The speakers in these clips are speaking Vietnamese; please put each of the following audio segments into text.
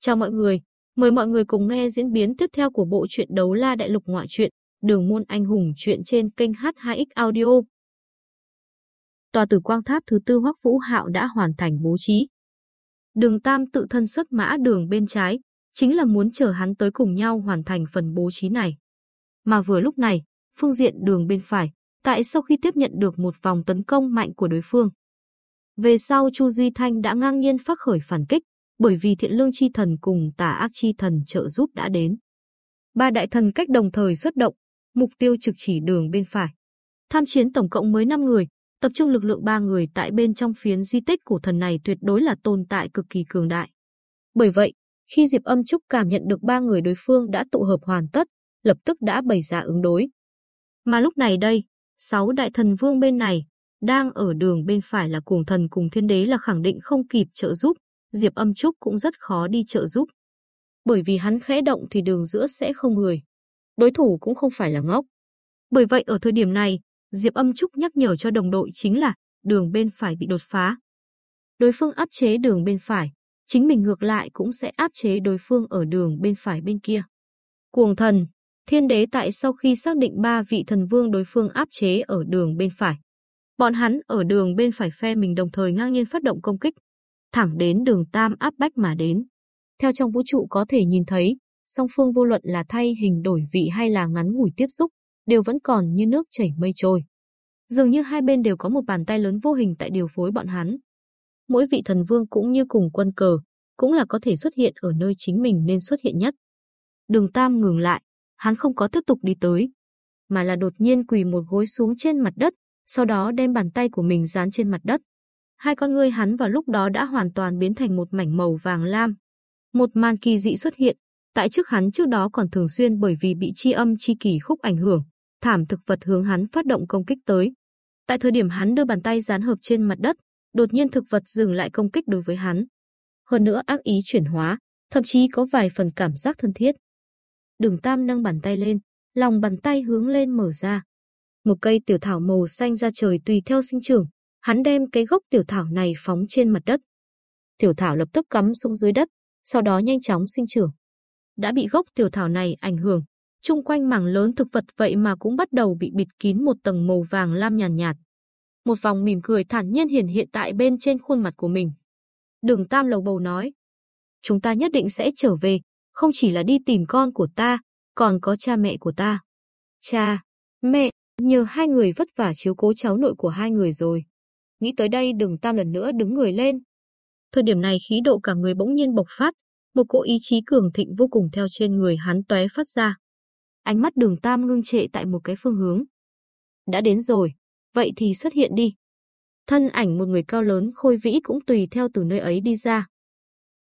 Chào mọi người, mời mọi người cùng nghe diễn biến tiếp theo của bộ truyện Đấu La Đại Lục ngoại truyện, Đường môn anh hùng truyện trên kênh H2X Audio. Tòa tử quang tháp thứ tư Hoắc Vũ Hạo đã hoàn thành bố trí. Đường Tam tự thân xuất mã đường bên trái, chính là muốn chờ hắn tới cùng nhau hoàn thành phần bố trí này. Mà vừa lúc này, phương diện đường bên phải, tại sau khi tiếp nhận được một vòng tấn công mạnh của đối phương. Về sau Chu Duy Thanh đã ngang nhiên phát khởi phản kích, bởi vì thiện lương chi thần cùng tà ác chi thần trợ giúp đã đến. Ba đại thần cách đồng thời xuất động, mục tiêu trực chỉ đường bên phải. Tham chiến tổng cộng mới 5 người, tập trung lực lượng ba người tại bên trong phiến di tích của thần này tuyệt đối là tồn tại cực kỳ cường đại. Bởi vậy, khi Diệp Âm Trúc cảm nhận được ba người đối phương đã tụ hợp hoàn tất, lập tức đã bày ra ứng đối. Mà lúc này đây, sáu đại thần vương bên này, đang ở đường bên phải là cuồng thần cùng thiên đế là khẳng định không kịp trợ giúp, Diệp Âm Trúc cũng rất khó đi trợ giúp. Bởi vì hắn khẽ động thì đường giữa sẽ không người. Đối thủ cũng không phải là ngốc. Bởi vậy ở thời điểm này, Diệp Âm Trúc nhắc nhở cho đồng đội chính là đường bên phải bị đột phá. Đối phương áp chế đường bên phải, chính mình ngược lại cũng sẽ áp chế đối phương ở đường bên phải bên kia. Cuồng thần, thiên đế tại sau khi xác định ba vị thần vương đối phương áp chế ở đường bên phải. Bọn hắn ở đường bên phải phe mình đồng thời ngang nhiên phát động công kích, thẳng đến đường tam áp bách mà đến. Theo trong vũ trụ có thể nhìn thấy, song phương vô luận là thay hình đổi vị hay là ngắn ngủi tiếp xúc, đều vẫn còn như nước chảy mây trôi. Dường như hai bên đều có một bàn tay lớn vô hình tại điều phối bọn hắn. Mỗi vị thần vương cũng như cùng quân cờ, cũng là có thể xuất hiện ở nơi chính mình nên xuất hiện nhất. Đường Tam ngừng lại, hắn không có tiếp tục đi tới, mà là đột nhiên quỳ một gối xuống trên mặt đất, sau đó đem bàn tay của mình dán trên mặt đất. Hai con ngươi hắn vào lúc đó đã hoàn toàn biến thành một mảnh màu vàng lam. Một màn kỳ dị xuất hiện, tại trước hắn trước đó còn thường xuyên bởi vì bị chi âm chi kỳ khúc ảnh hưởng, thảm thực vật hướng hắn phát động công kích tới. Tại thời điểm hắn đưa bàn tay dán hợp trên mặt đất, đột nhiên thực vật dừng lại công kích đối với hắn. Hơn nữa ác ý chuyển hóa, thậm chí có vài phần cảm giác thân thiết. Đường Tam nâng bàn tay lên, lòng bàn tay hướng lên mở ra. Một cây tiểu thảo màu xanh ra trời tùy theo sinh trưởng, hắn đem cái gốc tiểu thảo này phóng trên mặt đất. Tiểu thảo lập tức cắm xuống dưới đất, sau đó nhanh chóng sinh trưởng. Đã bị gốc tiểu thảo này ảnh hưởng, chung quanh mảng lớn thực vật vậy mà cũng bắt đầu bị bịt kín một tầng màu vàng lam nhàn nhạt, nhạt. Một vòng mỉm cười thản nhiên hiển hiện tại bên trên khuôn mặt của mình. Đường Tam lầu bầu nói, chúng ta nhất định sẽ trở về, không chỉ là đi tìm con của ta, còn có cha mẹ của ta. Cha, mẹ, nhờ hai người vất vả chiếu cố cháu nội của hai người rồi. Nghĩ tới đây đường Tam lần nữa đứng người lên. Thời điểm này khí độ cả người bỗng nhiên bộc phát, một cỗ ý chí cường thịnh vô cùng theo trên người hắn tóe phát ra. Ánh mắt đường Tam ngưng trệ tại một cái phương hướng. Đã đến rồi, vậy thì xuất hiện đi. Thân ảnh một người cao lớn khôi vĩ cũng tùy theo từ nơi ấy đi ra.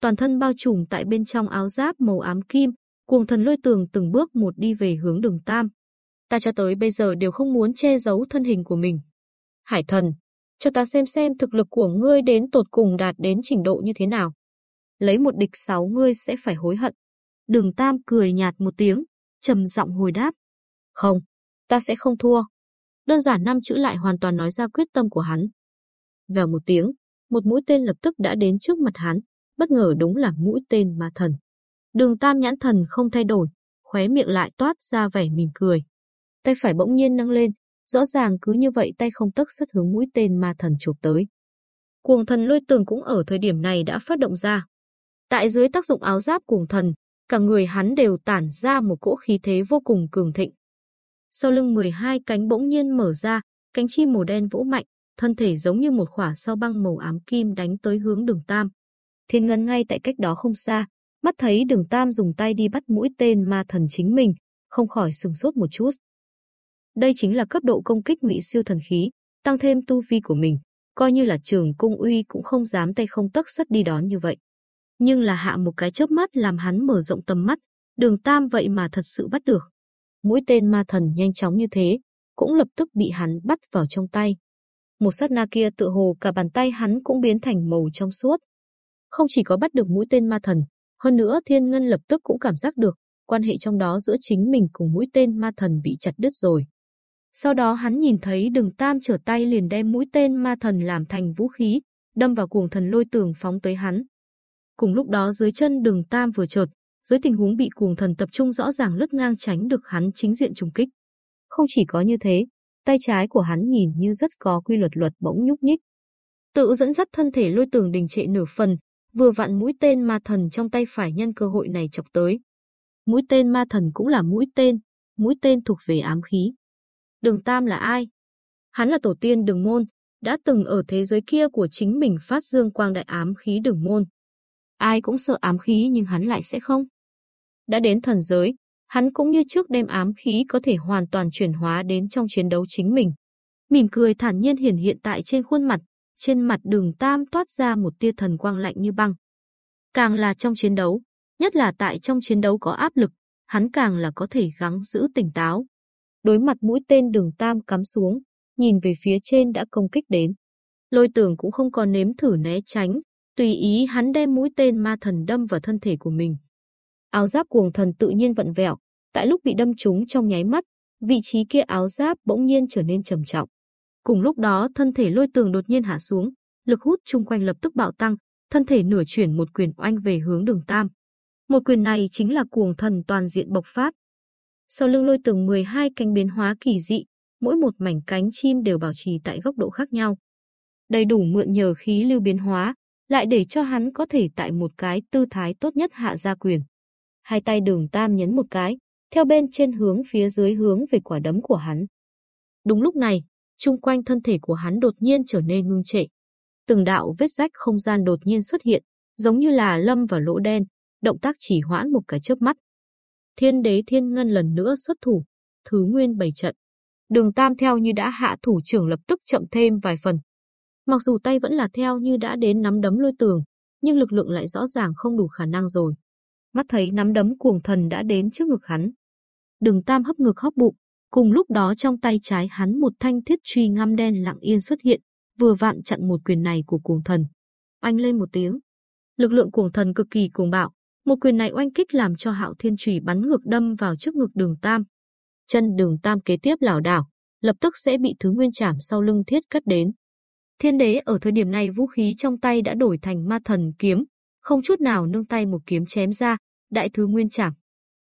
Toàn thân bao trùm tại bên trong áo giáp màu ám kim, cuồng thần lôi tường từng bước một đi về hướng đường Tam. Ta cho tới bây giờ đều không muốn che giấu thân hình của mình. Hải thần, cho ta xem xem thực lực của ngươi đến tột cùng đạt đến trình độ như thế nào. Lấy một địch sáu ngươi sẽ phải hối hận. Đường Tam cười nhạt một tiếng, trầm giọng hồi đáp. Không, ta sẽ không thua. Đơn giản năm chữ lại hoàn toàn nói ra quyết tâm của hắn. Vèo một tiếng, một mũi tên lập tức đã đến trước mặt hắn, bất ngờ đúng là mũi tên ma thần. Đường Tam nhãn thần không thay đổi, khóe miệng lại toát ra vẻ mỉm cười. Tay phải bỗng nhiên nâng lên, rõ ràng cứ như vậy tay không tức sắt hướng mũi tên ma thần chụp tới. Cuồng thần lôi tường cũng ở thời điểm này đã phát động ra. Tại dưới tác dụng áo giáp cuồng thần, cả người hắn đều tản ra một cỗ khí thế vô cùng cường thịnh. Sau lưng 12 cánh bỗng nhiên mở ra, cánh chim màu đen vỗ mạnh, thân thể giống như một khỏa sao băng màu ám kim đánh tới hướng đường Tam. Thiên Ngân ngay tại cách đó không xa, mắt thấy đường Tam dùng tay đi bắt mũi tên ma thần chính mình, không khỏi sừng sốt một chút. Đây chính là cấp độ công kích ngụy siêu thần khí, tăng thêm tu vi của mình, coi như là trường cung uy cũng không dám tay không tấc sắt đi đón như vậy. Nhưng là hạ một cái chớp mắt làm hắn mở rộng tầm mắt, đường Tam vậy mà thật sự bắt được. Mũi tên ma thần nhanh chóng như thế, cũng lập tức bị hắn bắt vào trong tay. Một sát na kia tựa hồ cả bàn tay hắn cũng biến thành màu trong suốt. Không chỉ có bắt được mũi tên ma thần, hơn nữa Thiên Ngân lập tức cũng cảm giác được quan hệ trong đó giữa chính mình cùng mũi tên ma thần bị chặt đứt rồi. Sau đó hắn nhìn thấy đường tam trở tay liền đem mũi tên ma thần làm thành vũ khí, đâm vào cuồng thần lôi tường phóng tới hắn. Cùng lúc đó dưới chân đường Tam vừa chợt, dưới tình huống bị cuồng thần tập trung rõ ràng lướt ngang tránh được hắn chính diện trùng kích. Không chỉ có như thế, tay trái của hắn nhìn như rất có quy luật luật bỗng nhúc nhích. Tự dẫn dắt thân thể lôi tường đình trệ nửa phần, vừa vặn mũi tên ma thần trong tay phải nhân cơ hội này chọc tới. Mũi tên ma thần cũng là mũi tên, mũi tên thuộc về ám khí. Đường Tam là ai? Hắn là tổ tiên đường môn, đã từng ở thế giới kia của chính mình phát dương quang đại ám khí đường môn. Ai cũng sợ ám khí nhưng hắn lại sẽ không. Đã đến thần giới, hắn cũng như trước đem ám khí có thể hoàn toàn chuyển hóa đến trong chiến đấu chính mình. Mỉm cười thản nhiên hiển hiện tại trên khuôn mặt, trên mặt đường Tam toát ra một tia thần quang lạnh như băng. Càng là trong chiến đấu, nhất là tại trong chiến đấu có áp lực, hắn càng là có thể gắng giữ tỉnh táo. Đối mặt mũi tên đường Tam cắm xuống, nhìn về phía trên đã công kích đến. Lôi tưởng cũng không còn nếm thử né tránh, tùy ý hắn đem mũi tên ma thần đâm vào thân thể của mình. Áo giáp cuồng thần tự nhiên vận vẹo, tại lúc bị đâm trúng trong nháy mắt, vị trí kia áo giáp bỗng nhiên trở nên trầm trọng. Cùng lúc đó thân thể lôi tường đột nhiên hạ xuống, lực hút chung quanh lập tức bạo tăng, thân thể nửa chuyển một quyền oanh về hướng đường tam. Một quyền này chính là cuồng thần toàn diện bộc phát. Sau lưng lôi tường 12 cánh biến hóa kỳ dị, mỗi một mảnh cánh chim đều bảo trì tại góc độ khác nhau. Đầy đủ mượn nhờ khí lưu biến hóa, lại để cho hắn có thể tại một cái tư thái tốt nhất hạ ra quyền. Hai tay đường tam nhấn một cái, theo bên trên hướng phía dưới hướng về quả đấm của hắn. Đúng lúc này, chung quanh thân thể của hắn đột nhiên trở nên ngưng trệ. Từng đạo vết rách không gian đột nhiên xuất hiện, giống như là lâm vào lỗ đen, động tác chỉ hoãn một cái chớp mắt. Thiên đế thiên ngân lần nữa xuất thủ, thứ nguyên bảy trận. Đường Tam theo như đã hạ thủ trưởng lập tức chậm thêm vài phần. Mặc dù tay vẫn là theo như đã đến nắm đấm lôi tường, nhưng lực lượng lại rõ ràng không đủ khả năng rồi. Mắt thấy nắm đấm cuồng thần đã đến trước ngực hắn. Đường Tam hấp ngực hóp bụng, cùng lúc đó trong tay trái hắn một thanh thiết truy ngăm đen lặng yên xuất hiện, vừa vặn chặn một quyền này của cuồng thần. anh lên một tiếng. Lực lượng cuồng thần cực kỳ cuồng bạo, một quyền này oanh kích làm cho Hạo Thiên Chủy bắn ngược đâm vào trước ngực Đường Tam. Chân Đường Tam kế tiếp lảo đảo, lập tức sẽ bị thứ nguyên chảm sau lưng thiết cắt đến. Thiên đế ở thời điểm này vũ khí trong tay đã đổi thành ma thần kiếm, không chút nào nương tay một kiếm chém ra, đại thứ nguyên chảm.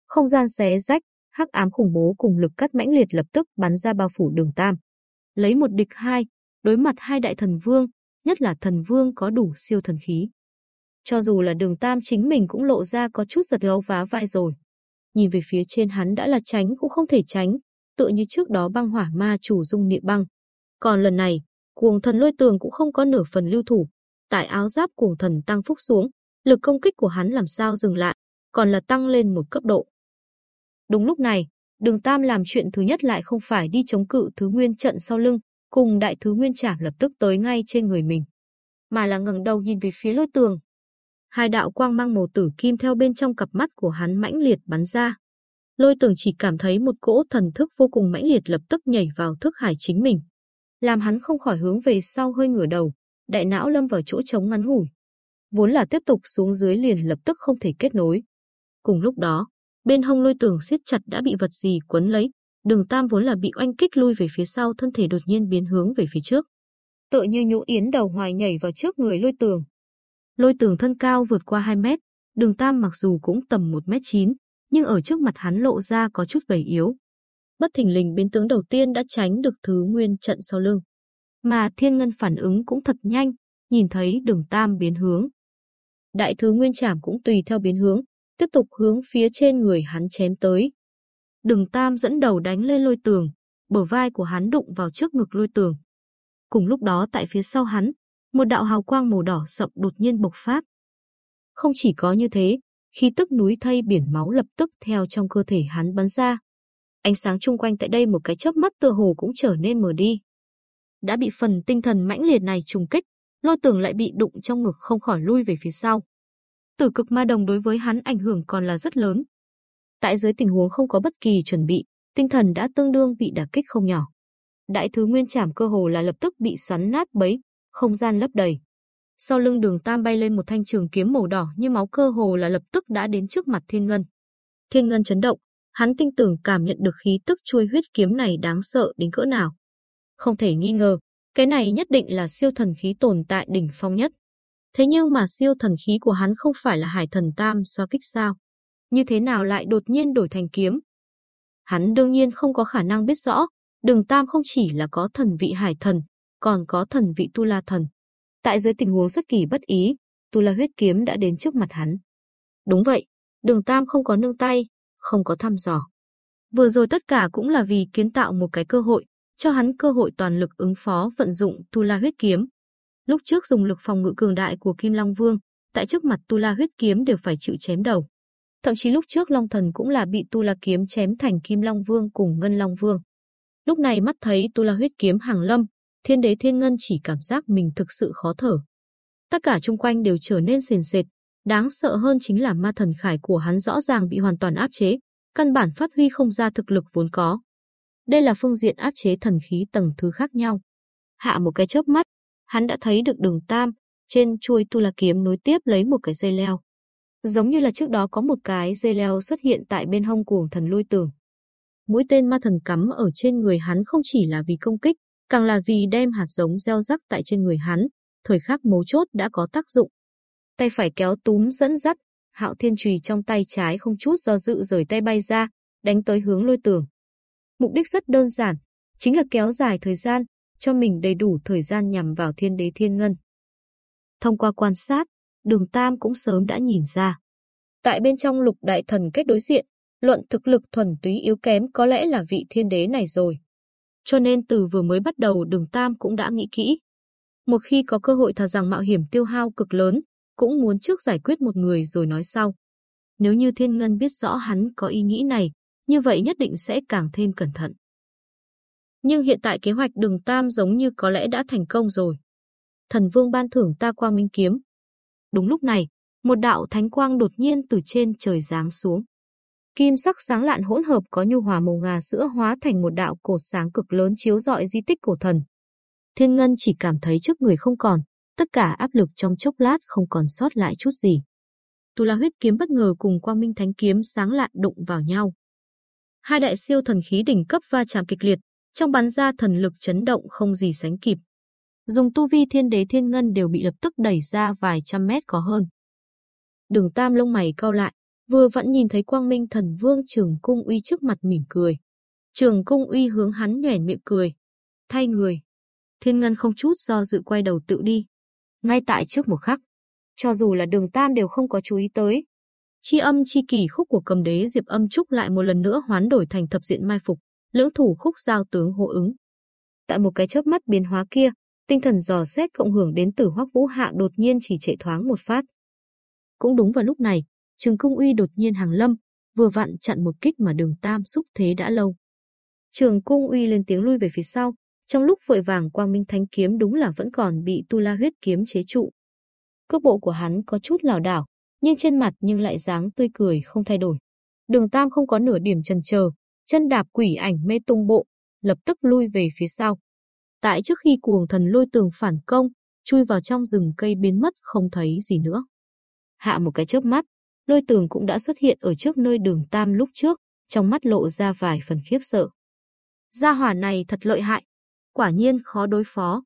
Không gian xé rách, hắc ám khủng bố cùng lực cắt mãnh liệt lập tức bắn ra bao phủ đường tam. Lấy một địch hai, đối mặt hai đại thần vương, nhất là thần vương có đủ siêu thần khí. Cho dù là đường tam chính mình cũng lộ ra có chút giật gấu vá vai rồi. Nhìn về phía trên hắn đã là tránh cũng không thể tránh, tựa như trước đó băng hỏa ma chủ dung niệm băng. Còn lần này, cuồng thần lôi tường cũng không có nửa phần lưu thủ. Tại áo giáp cuồng thần tăng phúc xuống, lực công kích của hắn làm sao dừng lại, còn là tăng lên một cấp độ. Đúng lúc này, đường Tam làm chuyện thứ nhất lại không phải đi chống cự thứ nguyên trận sau lưng, cùng đại thứ nguyên trảm lập tức tới ngay trên người mình, mà là ngẩng đầu nhìn về phía lôi tường. Hai đạo quang mang màu tử kim theo bên trong cặp mắt của hắn mãnh liệt bắn ra. Lôi tường chỉ cảm thấy một cỗ thần thức vô cùng mãnh liệt lập tức nhảy vào thức hải chính mình. Làm hắn không khỏi hướng về sau hơi ngửa đầu, đại não lâm vào chỗ trống ngắn ngủi. Vốn là tiếp tục xuống dưới liền lập tức không thể kết nối. Cùng lúc đó, bên hông lôi tường siết chặt đã bị vật gì quấn lấy, đường tam vốn là bị oanh kích lui về phía sau thân thể đột nhiên biến hướng về phía trước. Tựa như nhũ yến đầu hoài nhảy vào trước người lôi tường. Lôi tường thân cao vượt qua 2 mét, đường tam mặc dù cũng tầm 1 mét 9, nhưng ở trước mặt hắn lộ ra có chút gầy yếu. Bất thình lình biến tướng đầu tiên đã tránh được thứ nguyên trận sau lưng. Mà thiên ngân phản ứng cũng thật nhanh, nhìn thấy đường tam biến hướng. Đại thứ nguyên trảm cũng tùy theo biến hướng, tiếp tục hướng phía trên người hắn chém tới. Đường Tam dẫn đầu đánh lên lôi tường, bờ vai của hắn đụng vào trước ngực lôi tường. Cùng lúc đó tại phía sau hắn, một đạo hào quang màu đỏ sậm đột nhiên bộc phát. Không chỉ có như thế, khí tức núi thây biển máu lập tức theo trong cơ thể hắn bắn ra. Ánh sáng chung quanh tại đây một cái chớp mắt tựa hồ cũng trở nên mờ đi. Đã bị phần tinh thần mãnh liệt này trùng kích, lôi tường lại bị đụng trong ngực không khỏi lui về phía sau tử cực ma đồng đối với hắn ảnh hưởng còn là rất lớn. Tại dưới tình huống không có bất kỳ chuẩn bị, tinh thần đã tương đương bị đả kích không nhỏ. Đại thứ nguyên trảm cơ hồ là lập tức bị xoắn nát bấy, không gian lấp đầy. Sau lưng đường tam bay lên một thanh trường kiếm màu đỏ như máu cơ hồ là lập tức đã đến trước mặt thiên ngân. Thiên ngân chấn động, hắn tinh tưởng cảm nhận được khí tức chui huyết kiếm này đáng sợ đến cỡ nào. Không thể nghi ngờ, cái này nhất định là siêu thần khí tồn tại đỉnh phong nhất. Thế nhưng mà siêu thần khí của hắn không phải là hải thần tam xoa kích sao? Như thế nào lại đột nhiên đổi thành kiếm? Hắn đương nhiên không có khả năng biết rõ, đường tam không chỉ là có thần vị hải thần, còn có thần vị tu la thần. Tại dưới tình huống xuất kỳ bất ý, tu la huyết kiếm đã đến trước mặt hắn. Đúng vậy, đường tam không có nương tay, không có thăm dò. Vừa rồi tất cả cũng là vì kiến tạo một cái cơ hội, cho hắn cơ hội toàn lực ứng phó vận dụng tu la huyết kiếm. Lúc trước dùng lực phòng ngự cường đại của Kim Long Vương, tại trước mặt tu la huyết kiếm đều phải chịu chém đầu. Thậm chí lúc trước Long Thần cũng là bị tu la kiếm chém thành Kim Long Vương cùng Ngân Long Vương. Lúc này mắt thấy tu la huyết kiếm hàng lâm, thiên đế thiên ngân chỉ cảm giác mình thực sự khó thở. Tất cả chung quanh đều trở nên sền sệt, đáng sợ hơn chính là ma thần khải của hắn rõ ràng bị hoàn toàn áp chế, căn bản phát huy không ra thực lực vốn có. Đây là phương diện áp chế thần khí tầng thứ khác nhau. Hạ một cái chớp mắt, hắn đã thấy được đường tam, trên chuôi tu la kiếm nối tiếp lấy một cái dây leo. Giống như là trước đó có một cái dây leo xuất hiện tại bên hông cuồng thần lôi tường. Mũi tên ma thần cắm ở trên người hắn không chỉ là vì công kích, càng là vì đem hạt giống gieo rắc tại trên người hắn, thời khắc mấu chốt đã có tác dụng. Tay phải kéo túm dẫn dắt, hạo thiên trùy trong tay trái không chút do dự rời tay bay ra, đánh tới hướng lôi tường. Mục đích rất đơn giản, chính là kéo dài thời gian, cho mình đầy đủ thời gian nhằm vào thiên đế thiên ngân. Thông qua quan sát, đường Tam cũng sớm đã nhìn ra. Tại bên trong lục đại thần kết đối diện, luận thực lực thuần túy yếu kém có lẽ là vị thiên đế này rồi. Cho nên từ vừa mới bắt đầu đường Tam cũng đã nghĩ kỹ. Một khi có cơ hội thà rằng mạo hiểm tiêu hao cực lớn, cũng muốn trước giải quyết một người rồi nói sau. Nếu như thiên ngân biết rõ hắn có ý nghĩ này, như vậy nhất định sẽ càng thêm cẩn thận. Nhưng hiện tại kế hoạch đường Tam giống như có lẽ đã thành công rồi. Thần vương ban thưởng ta quang minh kiếm. Đúng lúc này, một đạo thánh quang đột nhiên từ trên trời giáng xuống. Kim sắc sáng lạn hỗn hợp có nhu hòa màu ngà sữa hóa thành một đạo cột sáng cực lớn chiếu rọi di tích cổ thần. Thiên Ngân chỉ cảm thấy trước người không còn, tất cả áp lực trong chốc lát không còn sót lại chút gì. Tu La huyết kiếm bất ngờ cùng Quang Minh Thánh kiếm sáng lạn đụng vào nhau. Hai đại siêu thần khí đỉnh cấp va chạm kịch liệt, trong bắn ra thần lực chấn động không gì sánh kịp. Dùng tu vi thiên đế thiên ngân đều bị lập tức đẩy ra vài trăm mét có hơn. Đường Tam lông mày cau lại, vừa vẫn nhìn thấy Quang Minh Thần Vương Trường Cung Uy trước mặt mỉm cười. Trường Cung Uy hướng hắn nhoẻn miệng cười, thay người. Thiên Ngân không chút do dự quay đầu tự đi. Ngay tại trước một khắc, cho dù là Đường Tam đều không có chú ý tới, chi âm chi kỳ khúc của cầm đế Diệp Âm Trúc lại một lần nữa hoán đổi thành thập diện mai phục, lưỡng thủ khúc giao tướng hộ ứng. Tại một cái chớp mắt biến hóa kia, tinh thần dò xét cộng hưởng đến từ Hoắc Vũ Hạ đột nhiên chỉ chạy thoáng một phát. Cũng đúng vào lúc này, Trường Cung Uy đột nhiên hàng lâm, vừa vặn chặn một kích mà Đường Tam xúc thế đã lâu. Trường Cung Uy lên tiếng lui về phía sau, trong lúc vội vàng Quang Minh Thánh kiếm đúng là vẫn còn bị Tu La huyết kiếm chế trụ. Cước bộ của hắn có chút lảo đảo, nhưng trên mặt nhưng lại dáng tươi cười không thay đổi. Đường Tam không có nửa điểm chần chờ, chân đạp quỷ ảnh mê tung bộ, lập tức lui về phía sau. Tại trước khi cuồng thần lôi tường phản công, chui vào trong rừng cây biến mất không thấy gì nữa. Hạ một cái chớp mắt, lôi tường cũng đã xuất hiện ở trước nơi đường Tam lúc trước, trong mắt lộ ra vài phần khiếp sợ. Gia hỏa này thật lợi hại, quả nhiên khó đối phó.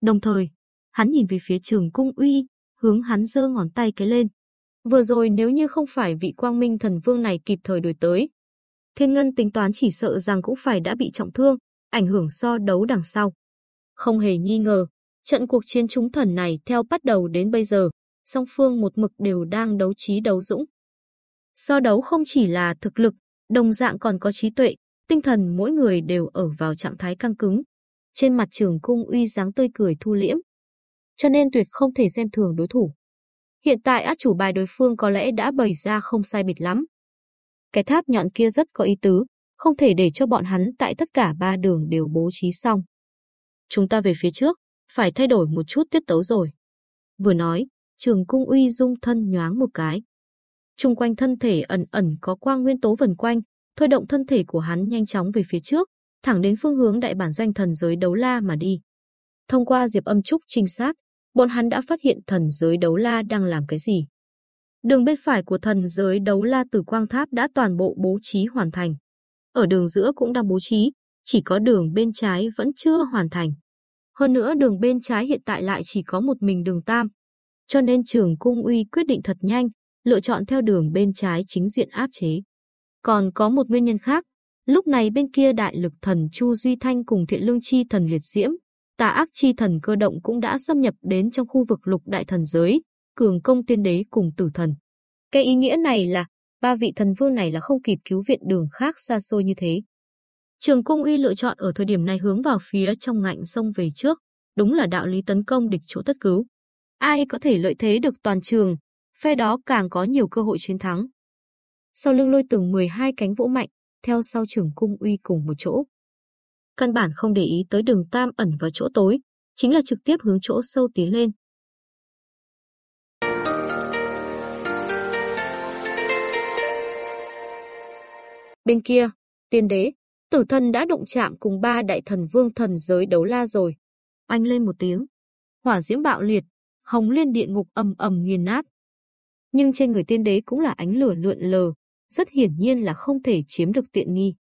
Đồng thời, hắn nhìn về phía trường cung uy, hướng hắn giơ ngón tay cái lên. Vừa rồi nếu như không phải vị quang minh thần vương này kịp thời đuổi tới, Thiên Ngân tính toán chỉ sợ rằng cũng phải đã bị trọng thương, ảnh hưởng so đấu đằng sau. Không hề nghi ngờ, trận cuộc chiến chúng thần này theo bắt đầu đến bây giờ, song phương một mực đều đang đấu trí đấu dũng. So đấu không chỉ là thực lực, đồng dạng còn có trí tuệ, tinh thần mỗi người đều ở vào trạng thái căng cứng. Trên mặt trường cung uy dáng tươi cười thu liễm. Cho nên tuyệt không thể xem thường đối thủ. Hiện tại át chủ bài đối phương có lẽ đã bày ra không sai biệt lắm. Cái tháp nhọn kia rất có ý tứ, không thể để cho bọn hắn tại tất cả ba đường đều bố trí xong. Chúng ta về phía trước, phải thay đổi một chút tiết tấu rồi. Vừa nói, trường cung uy dung thân nhoáng một cái. Trung quanh thân thể ẩn ẩn có quang nguyên tố vần quanh, thôi động thân thể của hắn nhanh chóng về phía trước, thẳng đến phương hướng đại bản doanh thần giới đấu la mà đi. Thông qua diệp âm trúc trinh sát, bọn hắn đã phát hiện thần giới đấu la đang làm cái gì. Đường bên phải của thần giới đấu la tử quang tháp đã toàn bộ bố trí hoàn thành. Ở đường giữa cũng đang bố trí, chỉ có đường bên trái vẫn chưa hoàn thành. Hơn nữa đường bên trái hiện tại lại chỉ có một mình đường tam cho nên Trường Cung Uy quyết định thật nhanh, lựa chọn theo đường bên trái chính diện áp chế. Còn có một nguyên nhân khác, lúc này bên kia đại lực thần Chu Duy Thanh cùng thiện lương chi thần liệt diễm, tà ác chi thần cơ động cũng đã xâm nhập đến trong khu vực lục đại thần giới, cường công tiên đế cùng tử thần. Cái ý nghĩa này là, ba vị thần vương này là không kịp cứu viện đường khác xa xôi như thế. Trường Cung Uy lựa chọn ở thời điểm này hướng vào phía trong ngạnh sông về trước, đúng là đạo lý tấn công địch chỗ tất cứu. Ai có thể lợi thế được toàn trường, phe đó càng có nhiều cơ hội chiến thắng. Sau lưng lôi tường 12 cánh vỗ mạnh, theo sau trưởng Cung Uy cùng một chỗ. Căn bản không để ý tới đường tam ẩn vào chỗ tối, chính là trực tiếp hướng chỗ sâu tiến lên. Bên kia, tiên đế, tử thần đã đụng chạm cùng ba đại thần vương thần giới đấu la rồi. Anh lên một tiếng. Hỏa diễm bạo liệt, hồng liên điện ngục ầm ầm nghiền nát. Nhưng trên người tiên đế cũng là ánh lửa lượn lờ, rất hiển nhiên là không thể chiếm được tiện nghi.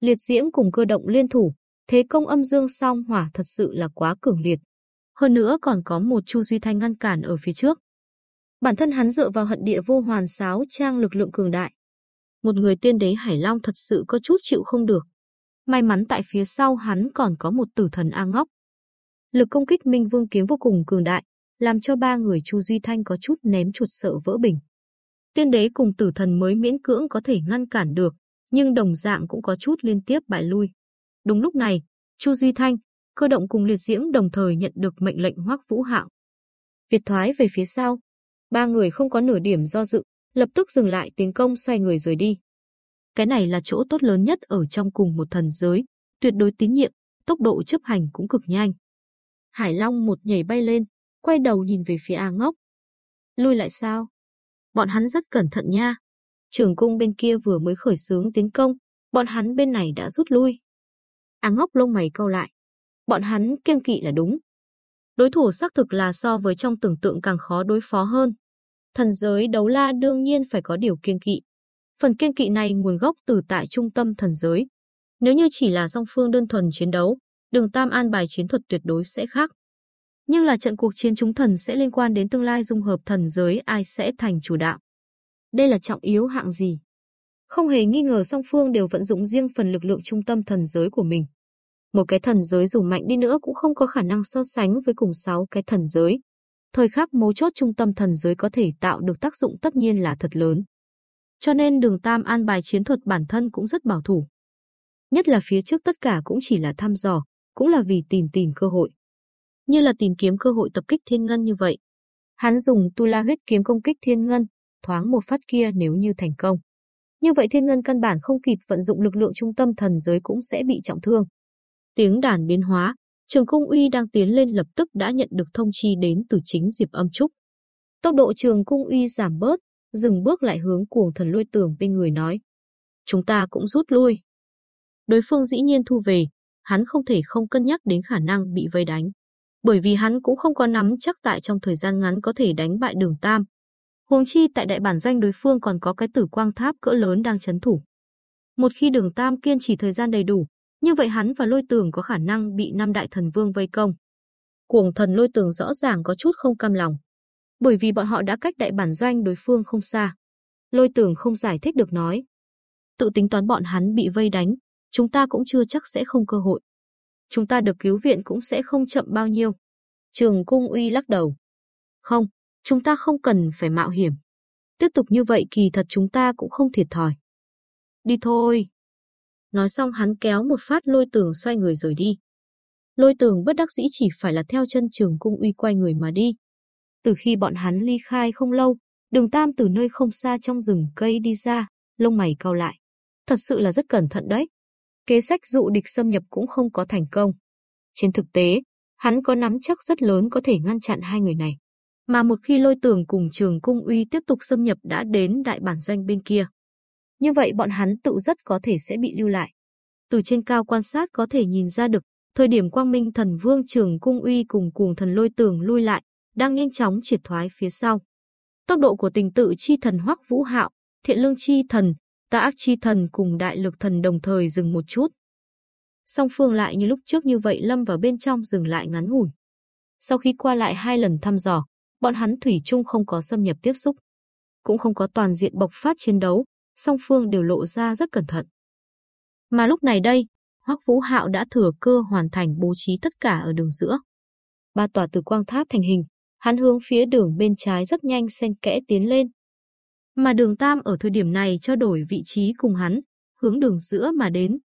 Liệt diễm cùng cơ động liên thủ, thế công âm dương song hỏa thật sự là quá cường liệt. Hơn nữa còn có một Chu Duy Thanh ngăn cản ở phía trước. Bản thân hắn dựa vào hận địa vô hoàn sáo trang lực lượng cường đại, một người tiên đế Hải Long thật sự có chút chịu không được. May mắn tại phía sau hắn còn có một tử thần A Ngốc. Lực công kích Minh Vương kiếm vô cùng cường đại, làm cho ba người Chu Duy Thanh có chút ném chuột sợ vỡ bình. Tiên đế cùng tử thần mới miễn cưỡng có thể ngăn cản được, nhưng đồng dạng cũng có chút liên tiếp bại lui. Đúng lúc này, Chu Duy Thanh, cơ động cùng liệt diễm đồng thời nhận được mệnh lệnh hoắc vũ hạo. Việt thoái về phía sau, ba người không có nửa điểm do dự, lập tức dừng lại tiến công xoay người rời đi. Cái này là chỗ tốt lớn nhất ở trong cùng một thần giới, tuyệt đối tín nhiệm, tốc độ chấp hành cũng cực nhanh. Hải Long một nhảy bay lên, quay đầu nhìn về phía A Ngốc. Lui lại sao? Bọn hắn rất cẩn thận nha. Trường cung bên kia vừa mới khởi xướng tiến công, bọn hắn bên này đã rút lui. A Ngốc lông mày cau lại. Bọn hắn kiêng kỵ là đúng. Đối thủ xác thực là so với trong tưởng tượng càng khó đối phó hơn thần giới đấu la đương nhiên phải có điều kiên kỵ. Phần kiên kỵ này nguồn gốc từ tại trung tâm thần giới. Nếu như chỉ là song phương đơn thuần chiến đấu, đường tam an bài chiến thuật tuyệt đối sẽ khác. Nhưng là trận cuộc chiến chúng thần sẽ liên quan đến tương lai dung hợp thần giới ai sẽ thành chủ đạo. Đây là trọng yếu hạng gì? Không hề nghi ngờ song phương đều vận dụng riêng phần lực lượng trung tâm thần giới của mình. Một cái thần giới dù mạnh đi nữa cũng không có khả năng so sánh với cùng sáu cái thần giới, thời khắc mấu chốt trung tâm thần giới có thể tạo được tác dụng tất nhiên là thật lớn. Cho nên đường Tam an bài chiến thuật bản thân cũng rất bảo thủ. Nhất là phía trước tất cả cũng chỉ là thăm dò, cũng là vì tìm tìm cơ hội. Như là tìm kiếm cơ hội tập kích thiên ngân như vậy. Hắn dùng tu la huyết kiếm công kích thiên ngân, thoáng một phát kia nếu như thành công. Như vậy thiên ngân căn bản không kịp vận dụng lực lượng trung tâm thần giới cũng sẽ bị trọng thương. Tiếng đàn biến hóa, Trường Cung Uy đang tiến lên lập tức đã nhận được thông chi đến từ chính Diệp Âm Trúc. Tốc độ Trường Cung Uy giảm bớt, dừng bước lại hướng cuồng thần lôi tường bên người nói. Chúng ta cũng rút lui. Đối phương dĩ nhiên thu về, hắn không thể không cân nhắc đến khả năng bị vây đánh. Bởi vì hắn cũng không có nắm chắc tại trong thời gian ngắn có thể đánh bại đường Tam. Huống chi tại đại bản doanh đối phương còn có cái tử quang tháp cỡ lớn đang chấn thủ. Một khi đường Tam kiên trì thời gian đầy đủ, như vậy hắn và lôi tường có khả năng bị năm đại thần vương vây công. Cuồng thần lôi tường rõ ràng có chút không cam lòng. Bởi vì bọn họ đã cách đại bản doanh đối phương không xa. Lôi tường không giải thích được nói. Tự tính toán bọn hắn bị vây đánh, chúng ta cũng chưa chắc sẽ không cơ hội. Chúng ta được cứu viện cũng sẽ không chậm bao nhiêu. Trường cung uy lắc đầu. Không, chúng ta không cần phải mạo hiểm. Tiếp tục như vậy kỳ thật chúng ta cũng không thiệt thòi. Đi thôi. Nói xong hắn kéo một phát lôi tường xoay người rời đi. Lôi tường bất đắc dĩ chỉ phải là theo chân trường cung uy quay người mà đi. Từ khi bọn hắn ly khai không lâu, đường tam từ nơi không xa trong rừng cây đi ra, lông mày cau lại. Thật sự là rất cẩn thận đấy. Kế sách dụ địch xâm nhập cũng không có thành công. Trên thực tế, hắn có nắm chắc rất lớn có thể ngăn chặn hai người này. Mà một khi lôi tường cùng trường cung uy tiếp tục xâm nhập đã đến đại bản doanh bên kia, như vậy bọn hắn tự rất có thể sẽ bị lưu lại. Từ trên cao quan sát có thể nhìn ra được, thời điểm Quang Minh Thần Vương Trường Cung Uy cùng cuồng thần lôi tường lui lại, đang nhanh chóng triệt thoái phía sau. Tốc độ của tình tự chi thần Hoắc Vũ Hạo, Thiện Lương chi thần, Tà ác chi thần cùng Đại lực thần đồng thời dừng một chút. Song phương lại như lúc trước như vậy lâm vào bên trong dừng lại ngắn ngủi. Sau khi qua lại hai lần thăm dò, bọn hắn thủy chung không có xâm nhập tiếp xúc, cũng không có toàn diện bộc phát chiến đấu, song phương đều lộ ra rất cẩn thận. Mà lúc này đây, Hoắc Vũ Hạo đã thừa cơ hoàn thành bố trí tất cả ở đường giữa. Ba tòa tử quang tháp thành hình, hắn hướng phía đường bên trái rất nhanh xen kẽ tiến lên. Mà đường Tam ở thời điểm này trao đổi vị trí cùng hắn, hướng đường giữa mà đến.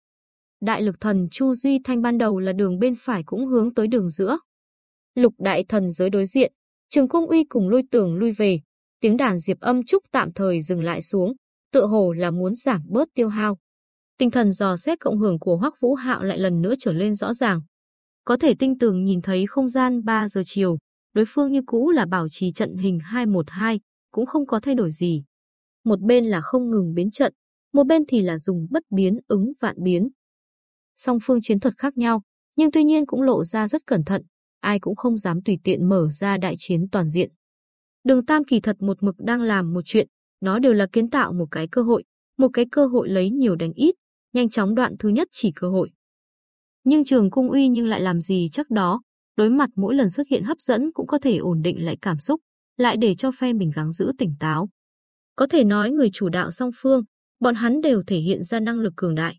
Đại lực thần Chu Duy Thanh ban đầu là đường bên phải cũng hướng tới đường giữa. Lục đại thần giới đối diện, Trường Cung Uy cùng lôi tường lui về, tiếng đàn diệp âm trúc tạm thời dừng lại xuống, tựa hồ là muốn giảm bớt tiêu hao. Tinh thần dò xét cộng hưởng của Hoắc Vũ Hạo lại lần nữa trở lên rõ ràng. Có thể tinh tường nhìn thấy không gian 3 giờ chiều, đối phương như cũ là bảo trì trận hình 212, cũng không có thay đổi gì. Một bên là không ngừng biến trận, một bên thì là dùng bất biến ứng vạn biến. Song phương chiến thuật khác nhau, nhưng tuy nhiên cũng lộ ra rất cẩn thận, ai cũng không dám tùy tiện mở ra đại chiến toàn diện. Đường Tam kỳ thật một mực đang làm một chuyện, nó đều là kiến tạo một cái cơ hội, một cái cơ hội lấy nhiều đánh ít, nhanh chóng đoạn thứ nhất chỉ cơ hội. Nhưng trường cung uy nhưng lại làm gì chắc đó, đối mặt mỗi lần xuất hiện hấp dẫn cũng có thể ổn định lại cảm xúc, lại để cho phe mình gắng giữ tỉnh táo. Có thể nói người chủ đạo song phương, bọn hắn đều thể hiện ra năng lực cường đại.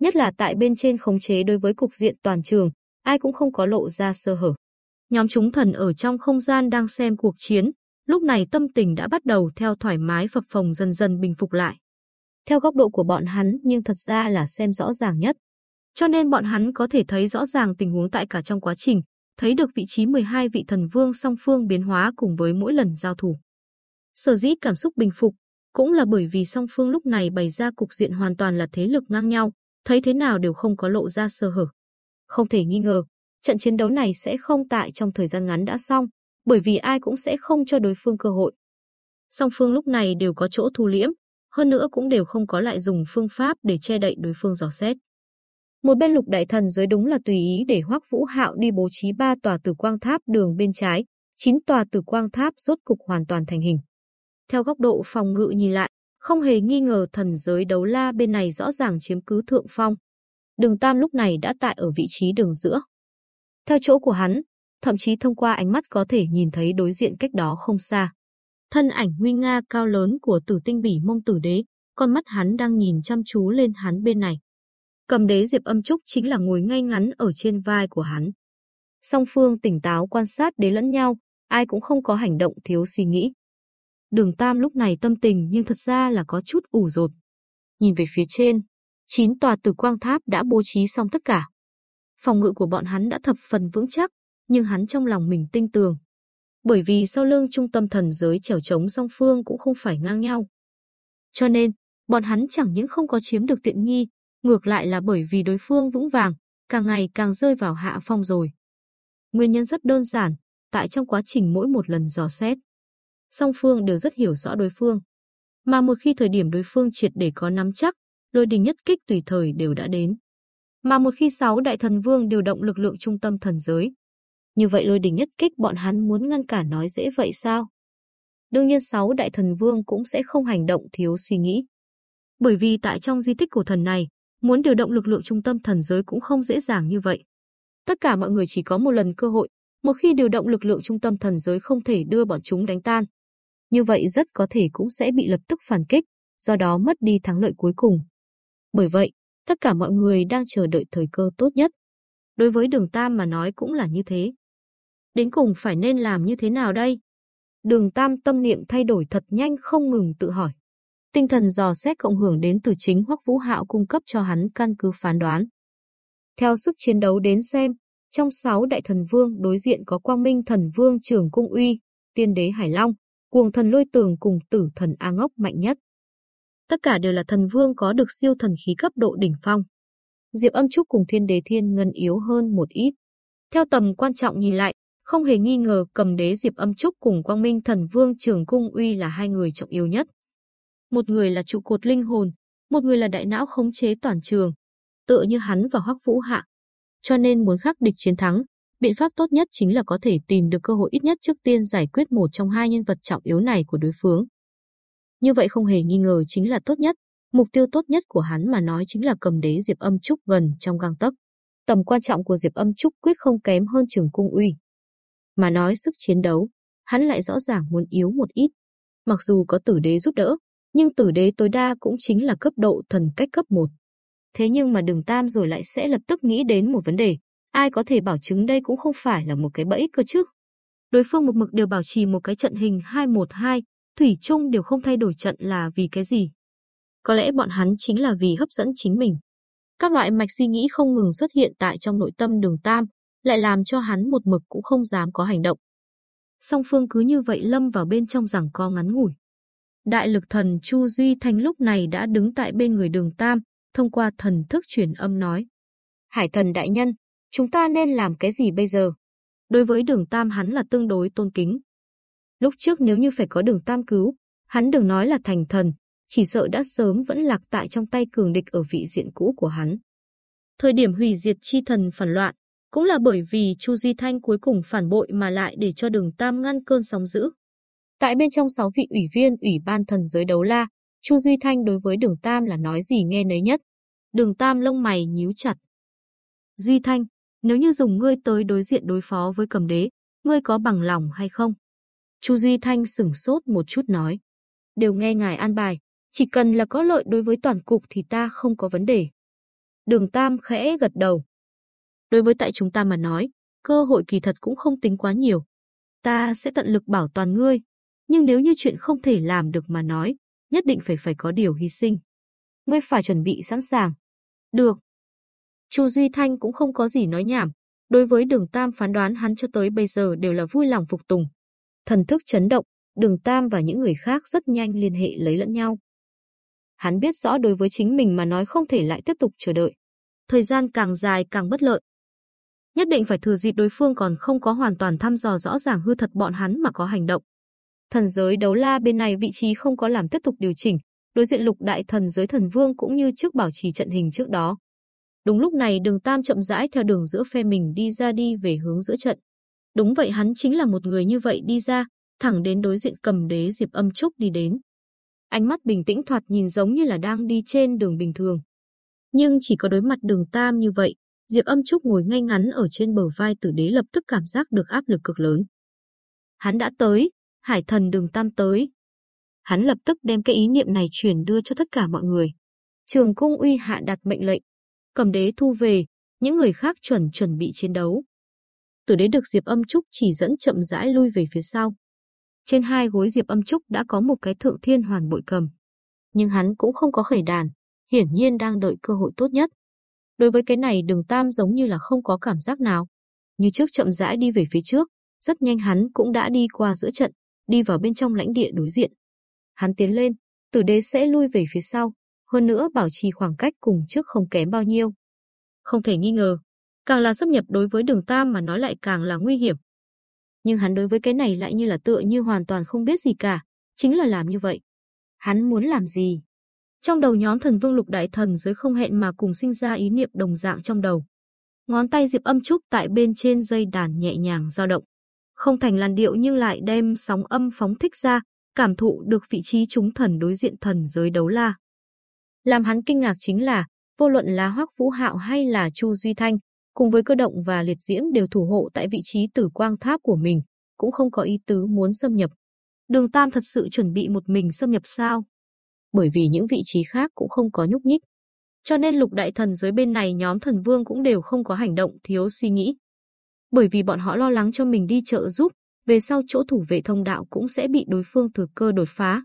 Nhất là tại bên trên khống chế đối với cục diện toàn trường, ai cũng không có lộ ra sơ hở. Nhóm chúng thần ở trong không gian đang xem cuộc chiến, lúc này tâm tình đã bắt đầu theo thoải mái phập phồng dần dần bình phục lại. Theo góc độ của bọn hắn nhưng thật ra là xem rõ ràng nhất. Cho nên bọn hắn có thể thấy rõ ràng tình huống tại cả trong quá trình, thấy được vị trí 12 vị thần vương song phương biến hóa cùng với mỗi lần giao thủ. Sở dĩ cảm xúc bình phục, cũng là bởi vì song phương lúc này bày ra cục diện hoàn toàn là thế lực ngang nhau, thấy thế nào đều không có lộ ra sơ hở. Không thể nghi ngờ, trận chiến đấu này sẽ không tại trong thời gian ngắn đã xong, bởi vì ai cũng sẽ không cho đối phương cơ hội. Song phương lúc này đều có chỗ thu liễm, hơn nữa cũng đều không có lại dùng phương pháp để che đậy đối phương dò xét. Một bên lục đại thần giới đúng là tùy ý để Hoắc Vũ Hạo đi bố trí ba tòa tử quang tháp đường bên trái, chín tòa tử quang tháp rốt cục hoàn toàn thành hình. Theo góc độ phòng ngự nhìn lại, không hề nghi ngờ thần giới đấu la bên này rõ ràng chiếm cứ thượng phong. Đường Tam lúc này đã tại ở vị trí đường giữa. Theo chỗ của hắn, thậm chí thông qua ánh mắt có thể nhìn thấy đối diện cách đó không xa. Thân ảnh nguy nga cao lớn của tử tinh bỉ mông tử đế, con mắt hắn đang nhìn chăm chú lên hắn bên này. Cầm đế Diệp âm trúc chính là ngồi ngay ngắn ở trên vai của hắn. Song phương tỉnh táo quan sát đế lẫn nhau, ai cũng không có hành động thiếu suy nghĩ. Đường Tam lúc này tâm tình nhưng thật ra là có chút ủ rột. Nhìn về phía trên, chín tòa tử quang tháp đã bố trí xong tất cả. Phòng ngự của bọn hắn đã thập phần vững chắc, nhưng hắn trong lòng mình tinh tường. Bởi vì sau lưng trung tâm thần giới trèo chống song phương cũng không phải ngang nhau. Cho nên, bọn hắn chẳng những không có chiếm được tiện nghi, ngược lại là bởi vì đối phương vững vàng, càng ngày càng rơi vào hạ phong rồi. Nguyên nhân rất đơn giản, tại trong quá trình mỗi một lần dò xét, song phương đều rất hiểu rõ đối phương. Mà một khi thời điểm đối phương triệt để có nắm chắc, lôi đình nhất kích tùy thời đều đã đến. Mà một khi sáu đại thần vương điều động lực lượng trung tâm thần giới, như vậy lôi đình nhất kích bọn hắn muốn ngăn cản nói dễ vậy sao? Đương nhiên sáu đại thần vương cũng sẽ không hành động thiếu suy nghĩ. Bởi vì tại trong di tích cổ thần này, muốn điều động lực lượng trung tâm thần giới cũng không dễ dàng như vậy. Tất cả mọi người chỉ có một lần cơ hội, một khi điều động lực lượng trung tâm thần giới không thể đưa bọn chúng đánh tan. Như vậy rất có thể cũng sẽ bị lập tức phản kích, do đó mất đi thắng lợi cuối cùng. Bởi vậy, tất cả mọi người đang chờ đợi thời cơ tốt nhất. Đối với đường Tam mà nói cũng là như thế. Đến cùng phải nên làm như thế nào đây? Đường Tam tâm niệm thay đổi thật nhanh không ngừng tự hỏi. Tinh thần dò xét cộng hưởng đến từ chính Hoắc Vũ Hạo cung cấp cho hắn căn cứ phán đoán. Theo sức chiến đấu đến xem, trong sáu đại thần vương đối diện có Quang Minh thần vương Trường Cung Uy, Tiên đế Hải Long, Cuồng thần Lôi Tường cùng Tử thần A Ngốc mạnh nhất. Tất cả đều là thần vương có được siêu thần khí cấp độ đỉnh phong. Diệp Âm Trúc cùng Thiên Đế Thiên Ngân yếu hơn một ít. Theo tầm quan trọng nhìn lại, không hề nghi ngờ cầm đế Diệp Âm Trúc cùng Quang Minh Thần Vương Trường Cung Uy là hai người trọng yếu nhất. Một người là trụ cột linh hồn, một người là đại não khống chế toàn trường, tựa như hắn và Hoắc Vũ Hạ. Cho nên muốn khắc địch chiến thắng, biện pháp tốt nhất chính là có thể tìm được cơ hội ít nhất trước tiên giải quyết một trong hai nhân vật trọng yếu này của đối phương. Như vậy không hề nghi ngờ chính là tốt nhất, mục tiêu tốt nhất của hắn mà nói chính là cầm đế Diệp Âm Trúc gần trong gang tấc. Tầm quan trọng của Diệp Âm Trúc quyết không kém hơn Trường Cung Uy. Mà nói sức chiến đấu, hắn lại rõ ràng muốn yếu một ít. Mặc dù có tử đế giúp đỡ, nhưng tử đế tối đa cũng chính là cấp độ thần cách cấp 1. Thế nhưng mà đường tam rồi lại sẽ lập tức nghĩ đến một vấn đề, ai có thể bảo chứng đây cũng không phải là một cái bẫy cơ chứ. Đối phương một mực đều bảo trì một cái trận hình 2-1-2, Thủy chung đều không thay đổi trận là vì cái gì. Có lẽ bọn hắn chính là vì hấp dẫn chính mình. Các loại mạch suy nghĩ không ngừng xuất hiện tại trong nội tâm đường Tam, lại làm cho hắn một mực cũng không dám có hành động. Song phương cứ như vậy lâm vào bên trong giằng co ngắn ngủi. Đại lực thần Chu Duy Thanh lúc này đã đứng tại bên người đường Tam, thông qua thần thức truyền âm nói. Hải thần đại nhân, chúng ta nên làm cái gì bây giờ? Đối với đường Tam hắn là tương đối tôn kính. Lúc trước nếu như phải có đường Tam cứu, hắn đừng nói là thành thần, chỉ sợ đã sớm vẫn lạc tại trong tay cường địch ở vị diện cũ của hắn. Thời điểm hủy diệt chi thần phản loạn, cũng là bởi vì Chu Di Thanh cuối cùng phản bội mà lại để cho đường Tam ngăn cơn sóng dữ. Tại bên trong sáu vị ủy viên ủy ban thần giới đấu la, Chu Duy Thanh đối với đường Tam là nói gì nghe nấy nhất. Đường Tam lông mày nhíu chặt. Duy Thanh, nếu như dùng ngươi tới đối diện đối phó với cầm đế, ngươi có bằng lòng hay không? Chu Duy Thanh sửng sốt một chút nói. Đều nghe ngài an bài, chỉ cần là có lợi đối với toàn cục thì ta không có vấn đề. Đường Tam khẽ gật đầu. Đối với tại chúng ta mà nói, cơ hội kỳ thật cũng không tính quá nhiều. Ta sẽ tận lực bảo toàn ngươi, nhưng nếu như chuyện không thể làm được mà nói, nhất định phải phải có điều hy sinh. Ngươi phải chuẩn bị sẵn sàng. Được. Chu Duy Thanh cũng không có gì nói nhảm. Đối với đường Tam phán đoán hắn cho tới bây giờ đều là vui lòng phục tùng. Thần thức chấn động, đường Tam và những người khác rất nhanh liên hệ lấy lẫn nhau. Hắn biết rõ đối với chính mình mà nói không thể lại tiếp tục chờ đợi. Thời gian càng dài càng bất lợi. Nhất định phải thừa dịp đối phương còn không có hoàn toàn thăm dò rõ ràng hư thật bọn hắn mà có hành động. Thần giới đấu la bên này vị trí không có làm tiếp tục điều chỉnh, đối diện lục đại thần giới thần vương cũng như trước bảo trì trận hình trước đó. Đúng lúc này đường Tam chậm rãi theo đường giữa phe mình đi ra đi về hướng giữa trận. Đúng vậy hắn chính là một người như vậy đi ra, thẳng đến đối diện cầm đế Diệp âm trúc đi đến. Ánh mắt bình tĩnh thoạt nhìn giống như là đang đi trên đường bình thường. Nhưng chỉ có đối mặt đường Tam như vậy, Diệp âm trúc ngồi ngay ngắn ở trên bờ vai tử đế lập tức cảm giác được áp lực cực lớn. Hắn đã tới, hải thần đường Tam tới. Hắn lập tức đem cái ý niệm này truyền đưa cho tất cả mọi người. Trường cung uy hạ đặt mệnh lệnh, cầm đế thu về, những người khác chuẩn chuẩn bị chiến đấu. Tử đế được Diệp Âm Trúc chỉ dẫn chậm rãi lui về phía sau. Trên hai gối Diệp Âm Trúc đã có một cái thượng thiên hoàn bội cầm. Nhưng hắn cũng không có khởi đàn, hiển nhiên đang đợi cơ hội tốt nhất. Đối với cái này đường Tam giống như là không có cảm giác nào. Như trước chậm rãi đi về phía trước, rất nhanh hắn cũng đã đi qua giữa trận, đi vào bên trong lãnh địa đối diện. Hắn tiến lên, tử đế sẽ lui về phía sau, hơn nữa bảo trì khoảng cách cùng trước không kém bao nhiêu. Không thể nghi ngờ, càng là xâm nhập đối với đường Tam mà nói lại càng là nguy hiểm. Nhưng hắn đối với cái này lại như là tựa như hoàn toàn không biết gì cả, chính là làm như vậy. Hắn muốn làm gì? Trong đầu nhóm thần vương lục đại thần giới không hẹn mà cùng sinh ra ý niệm đồng dạng trong đầu. Ngón tay Diệp âm trúc tại bên trên dây đàn nhẹ nhàng dao động. Không thành làn điệu nhưng lại đem sóng âm phóng thích ra, cảm thụ được vị trí chúng thần đối diện thần giới đấu la. Làm hắn kinh ngạc chính là, vô luận là Hoắc Vũ Hạo hay là Chu Duy Thanh, cùng với cơ động và liệt diễm đều thủ hộ tại vị trí tử quang tháp của mình, cũng không có ý tứ muốn xâm nhập. Đường Tam thật sự chuẩn bị một mình xâm nhập sao? Bởi vì những vị trí khác cũng không có nhúc nhích. Cho nên lục đại thần giới bên này nhóm thần vương cũng đều không có hành động thiếu suy nghĩ. Bởi vì bọn họ lo lắng cho mình đi trợ giúp, về sau chỗ thủ vệ thông đạo cũng sẽ bị đối phương thừa cơ đột phá.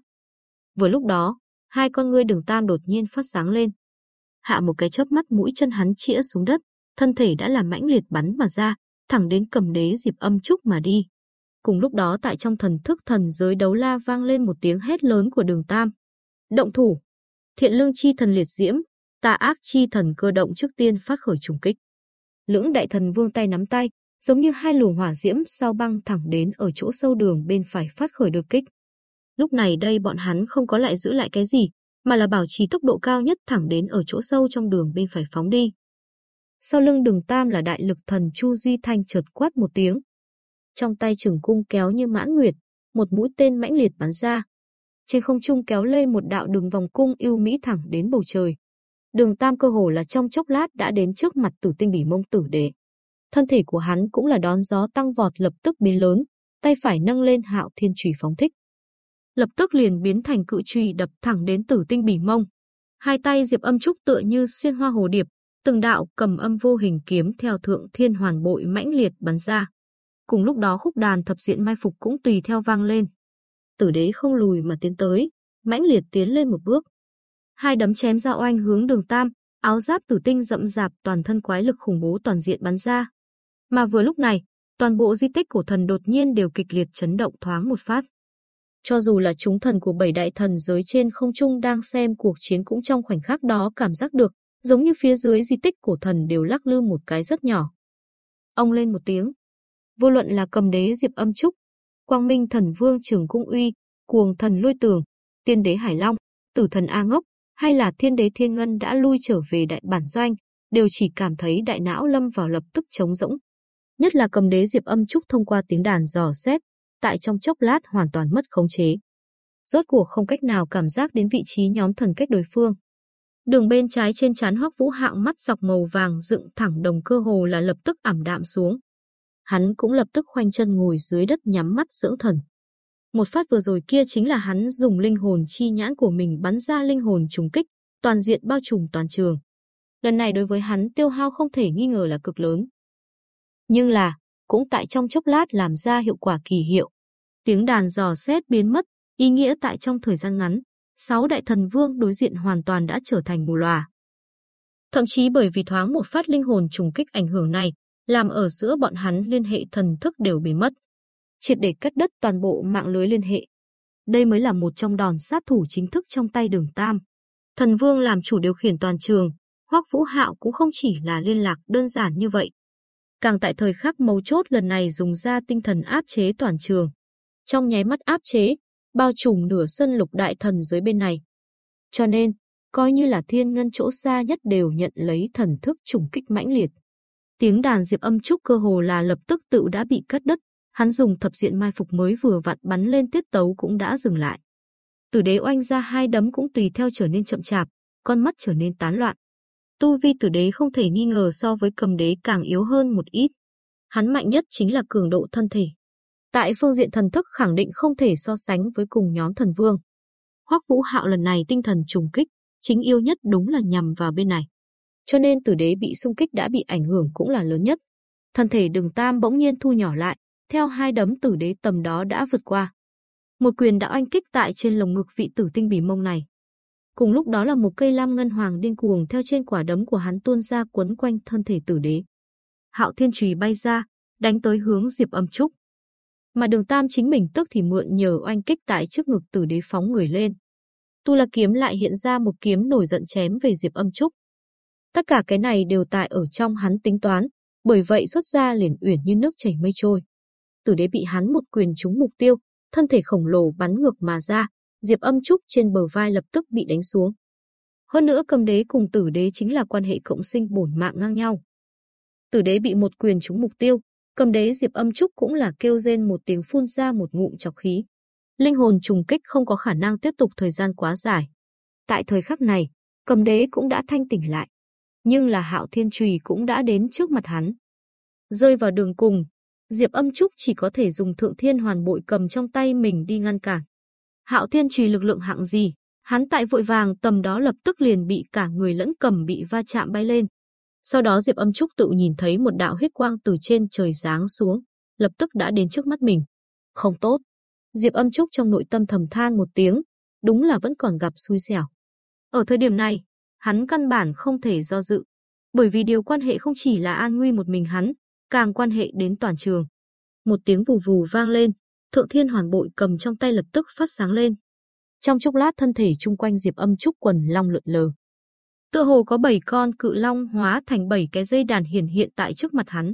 Vừa lúc đó, hai con ngươi đường tam đột nhiên phát sáng lên. Hạ một cái chớp mắt mũi chân hắn chĩa xuống đất, thân thể đã làm mãnh liệt bắn mà ra, thẳng đến cầm đế dịp âm trúc mà đi. Cùng lúc đó tại trong thần thức thần giới đấu la vang lên một tiếng hét lớn của đường tam. Động thủ! Thiện lương chi thần liệt diễm, tà ác chi thần cơ động trước tiên phát khởi trùng kích. Lưỡng đại thần vương tay nắm tay, giống như hai luồng hỏa diễm sao băng thẳng đến ở chỗ sâu đường bên phải phát khởi đột kích. Lúc này đây bọn hắn không có lại giữ lại cái gì, mà là bảo trì tốc độ cao nhất thẳng đến ở chỗ sâu trong đường bên phải phóng đi. Sau lưng đường tam là đại lực thần Chu Duy Thanh chợt quát một tiếng. Trong tay trường cung kéo như mãn nguyệt, một mũi tên mãnh liệt bắn ra. Trên không trung kéo lê một đạo đường vòng cung yêu mỹ thẳng đến bầu trời. Đường tam cơ hồ là trong chốc lát đã đến trước mặt tử tinh bỉ mông tử đế. Thân thể của hắn cũng là đón gió tăng vọt lập tức biến lớn, tay phải nâng lên hạo thiên trùy phóng thích. Lập tức liền biến thành cự trùy đập thẳng đến tử tinh bỉ mông. Hai tay Diệp Âm Trúc tựa như xuyên hoa hồ điệp, từng đạo cầm âm vô hình kiếm theo thượng thiên hoàn bội mãnh liệt bắn ra. Cùng lúc đó khúc đàn thập diện mai phục cũng tùy theo vang lên. Tử đế không lùi mà tiến tới, mãnh liệt tiến lên một bước. Hai đấm chém ra oanh hướng đường tam, áo giáp tử tinh rậm rạp toàn thân quái lực khủng bố toàn diện bắn ra. Mà vừa lúc này, toàn bộ di tích cổ thần đột nhiên đều kịch liệt chấn động thoáng một phát. Cho dù là chúng thần của bảy đại thần giới trên không trung đang xem cuộc chiến cũng trong khoảnh khắc đó cảm giác được, giống như phía dưới di tích cổ thần đều lắc lư một cái rất nhỏ. Ông lên một tiếng. Vô luận là cầm đế Diệp Âm Trúc, Quang Minh thần vương Trường Cung Uy, Cuồng thần Lôi Tường, Tiên đế Hải Long, Tử thần A Ngốc, hay là Thiên đế Thiên Ngân đã lui trở về đại bản doanh, đều chỉ cảm thấy đại não lâm vào lập tức trống rỗng. Nhất là cầm đế Diệp Âm Trúc thông qua tiếng đàn dò xét, tại trong chốc lát hoàn toàn mất khống chế. Rốt cuộc không cách nào cảm giác đến vị trí nhóm thần cách đối phương. Đường bên trái trên trán Hoắc Vũ Hạng mắt dọc màu vàng dựng thẳng đồng cơ hồ là lập tức ảm đạm xuống. Hắn cũng lập tức khoanh chân ngồi dưới đất nhắm mắt dưỡng thần. Một phát vừa rồi kia chính là hắn dùng linh hồn chi nhãn của mình bắn ra linh hồn trùng kích, toàn diện bao trùm toàn trường. Lần này đối với hắn tiêu hao không thể nghi ngờ là cực lớn. Nhưng là, cũng tại trong chốc lát làm ra hiệu quả kỳ hiệu. Tiếng đàn dò xét biến mất, ý nghĩa tại trong thời gian ngắn, sáu đại thần vương đối diện hoàn toàn đã trở thành mù lòa. Thậm chí bởi vì thoáng một phát linh hồn trùng kích ảnh hưởng này, làm ở giữa bọn hắn liên hệ thần thức đều bị mất. Triệt để cắt đứt toàn bộ mạng lưới liên hệ. Đây mới là một trong đòn sát thủ chính thức trong tay đường Tam. Thần vương làm chủ điều khiển toàn trường, Hoắc Vũ Hạo cũng không chỉ là liên lạc đơn giản như vậy. Càng tại thời khắc mấu chốt lần này dùng ra tinh thần áp chế toàn trường. Trong nháy mắt áp chế, bao trùm nửa sân lục đại thần dưới bên này. Cho nên, coi như là thiên ngân chỗ xa nhất đều nhận lấy thần thức trùng kích mãnh liệt. Tiếng đàn diệp âm trúc cơ hồ là lập tức tự đã bị cắt đứt, hắn dùng thập diện mai phục mới vừa vặn bắn lên tiết tấu cũng đã dừng lại. Tử đế oanh ra hai đấm cũng tùy theo trở nên chậm chạp, con mắt trở nên tán loạn. Tu vi tử đế không thể nghi ngờ so với cầm đế càng yếu hơn một ít. Hắn mạnh nhất chính là cường độ thân thể. Tại phương diện thần thức khẳng định không thể so sánh với cùng nhóm thần vương. Hoắc Vũ Hạo lần này tinh thần trùng kích, chính yêu nhất đúng là nhằm vào bên này. Cho nên tử đế bị xung kích đã bị ảnh hưởng cũng là lớn nhất. Thân thể đường tam bỗng nhiên thu nhỏ lại, theo hai đấm tử đế tầm đó đã vượt qua. Một quyền đã oanh kích tại trên lồng ngực vị tử tinh bỉ mông này. Cùng lúc đó là một cây lam ngân hoàng điên cuồng theo trên quả đấm của hắn tuôn ra quấn quanh thân thể tử đế. Hạo thiên trùy bay ra, đánh tới hướng Diệp Âm Trúc. Mà Đường Tam chính mình tức thì mượn nhờ oanh kích tại trước ngực tử đế phóng người lên. Tu La kiếm lại hiện ra một kiếm nổi giận chém về Diệp Âm Trúc. Tất cả cái này đều tại ở trong hắn tính toán, bởi vậy xuất ra liền uyển như nước chảy mây trôi. Tử đế bị hắn một quyền trúng mục tiêu, thân thể khổng lồ bắn ngược mà ra, Diệp Âm Trúc trên bờ vai lập tức bị đánh xuống. Hơn nữa cầm đế cùng tử đế chính là quan hệ cộng sinh bổn mạng ngang nhau. Tử đế bị một quyền trúng mục tiêu, cầm đế Diệp Âm Trúc cũng là kêu rên một tiếng phun ra một ngụm chọc khí. Linh hồn trùng kích không có khả năng tiếp tục thời gian quá dài. Tại thời khắc này, cầm đế cũng đã thanh tỉnh lại. Nhưng là hạo thiên trùy cũng đã đến trước mặt hắn. Rơi vào đường cùng, Diệp Âm Trúc chỉ có thể dùng thượng thiên hoàn bội cầm trong tay mình đi ngăn cản. Hạo Thiên trùy lực lượng hạng gì, hắn tại vội vàng tầm đó lập tức liền bị cả người lẫn cầm bị va chạm bay lên. Sau đó Diệp Âm Trúc tự nhìn thấy một đạo huyết quang từ trên trời giáng xuống, lập tức đã đến trước mắt mình. Không tốt. Diệp Âm Trúc trong nội tâm thầm than một tiếng, đúng là vẫn còn gặp xui xẻo. Ở thời điểm này, hắn căn bản không thể do dự, bởi vì điều quan hệ không chỉ là an nguy một mình hắn, càng quan hệ đến toàn trường. Một tiếng vù vù vang lên, Thượng Thiên Hoàn Bội cầm trong tay lập tức phát sáng lên. Trong chốc lát thân thể chung quanh Diệp Âm Trúc quần long lượn lờ. Tựa hồ có bảy con cự long hóa thành bảy cái dây đàn hiển hiện tại trước mặt hắn.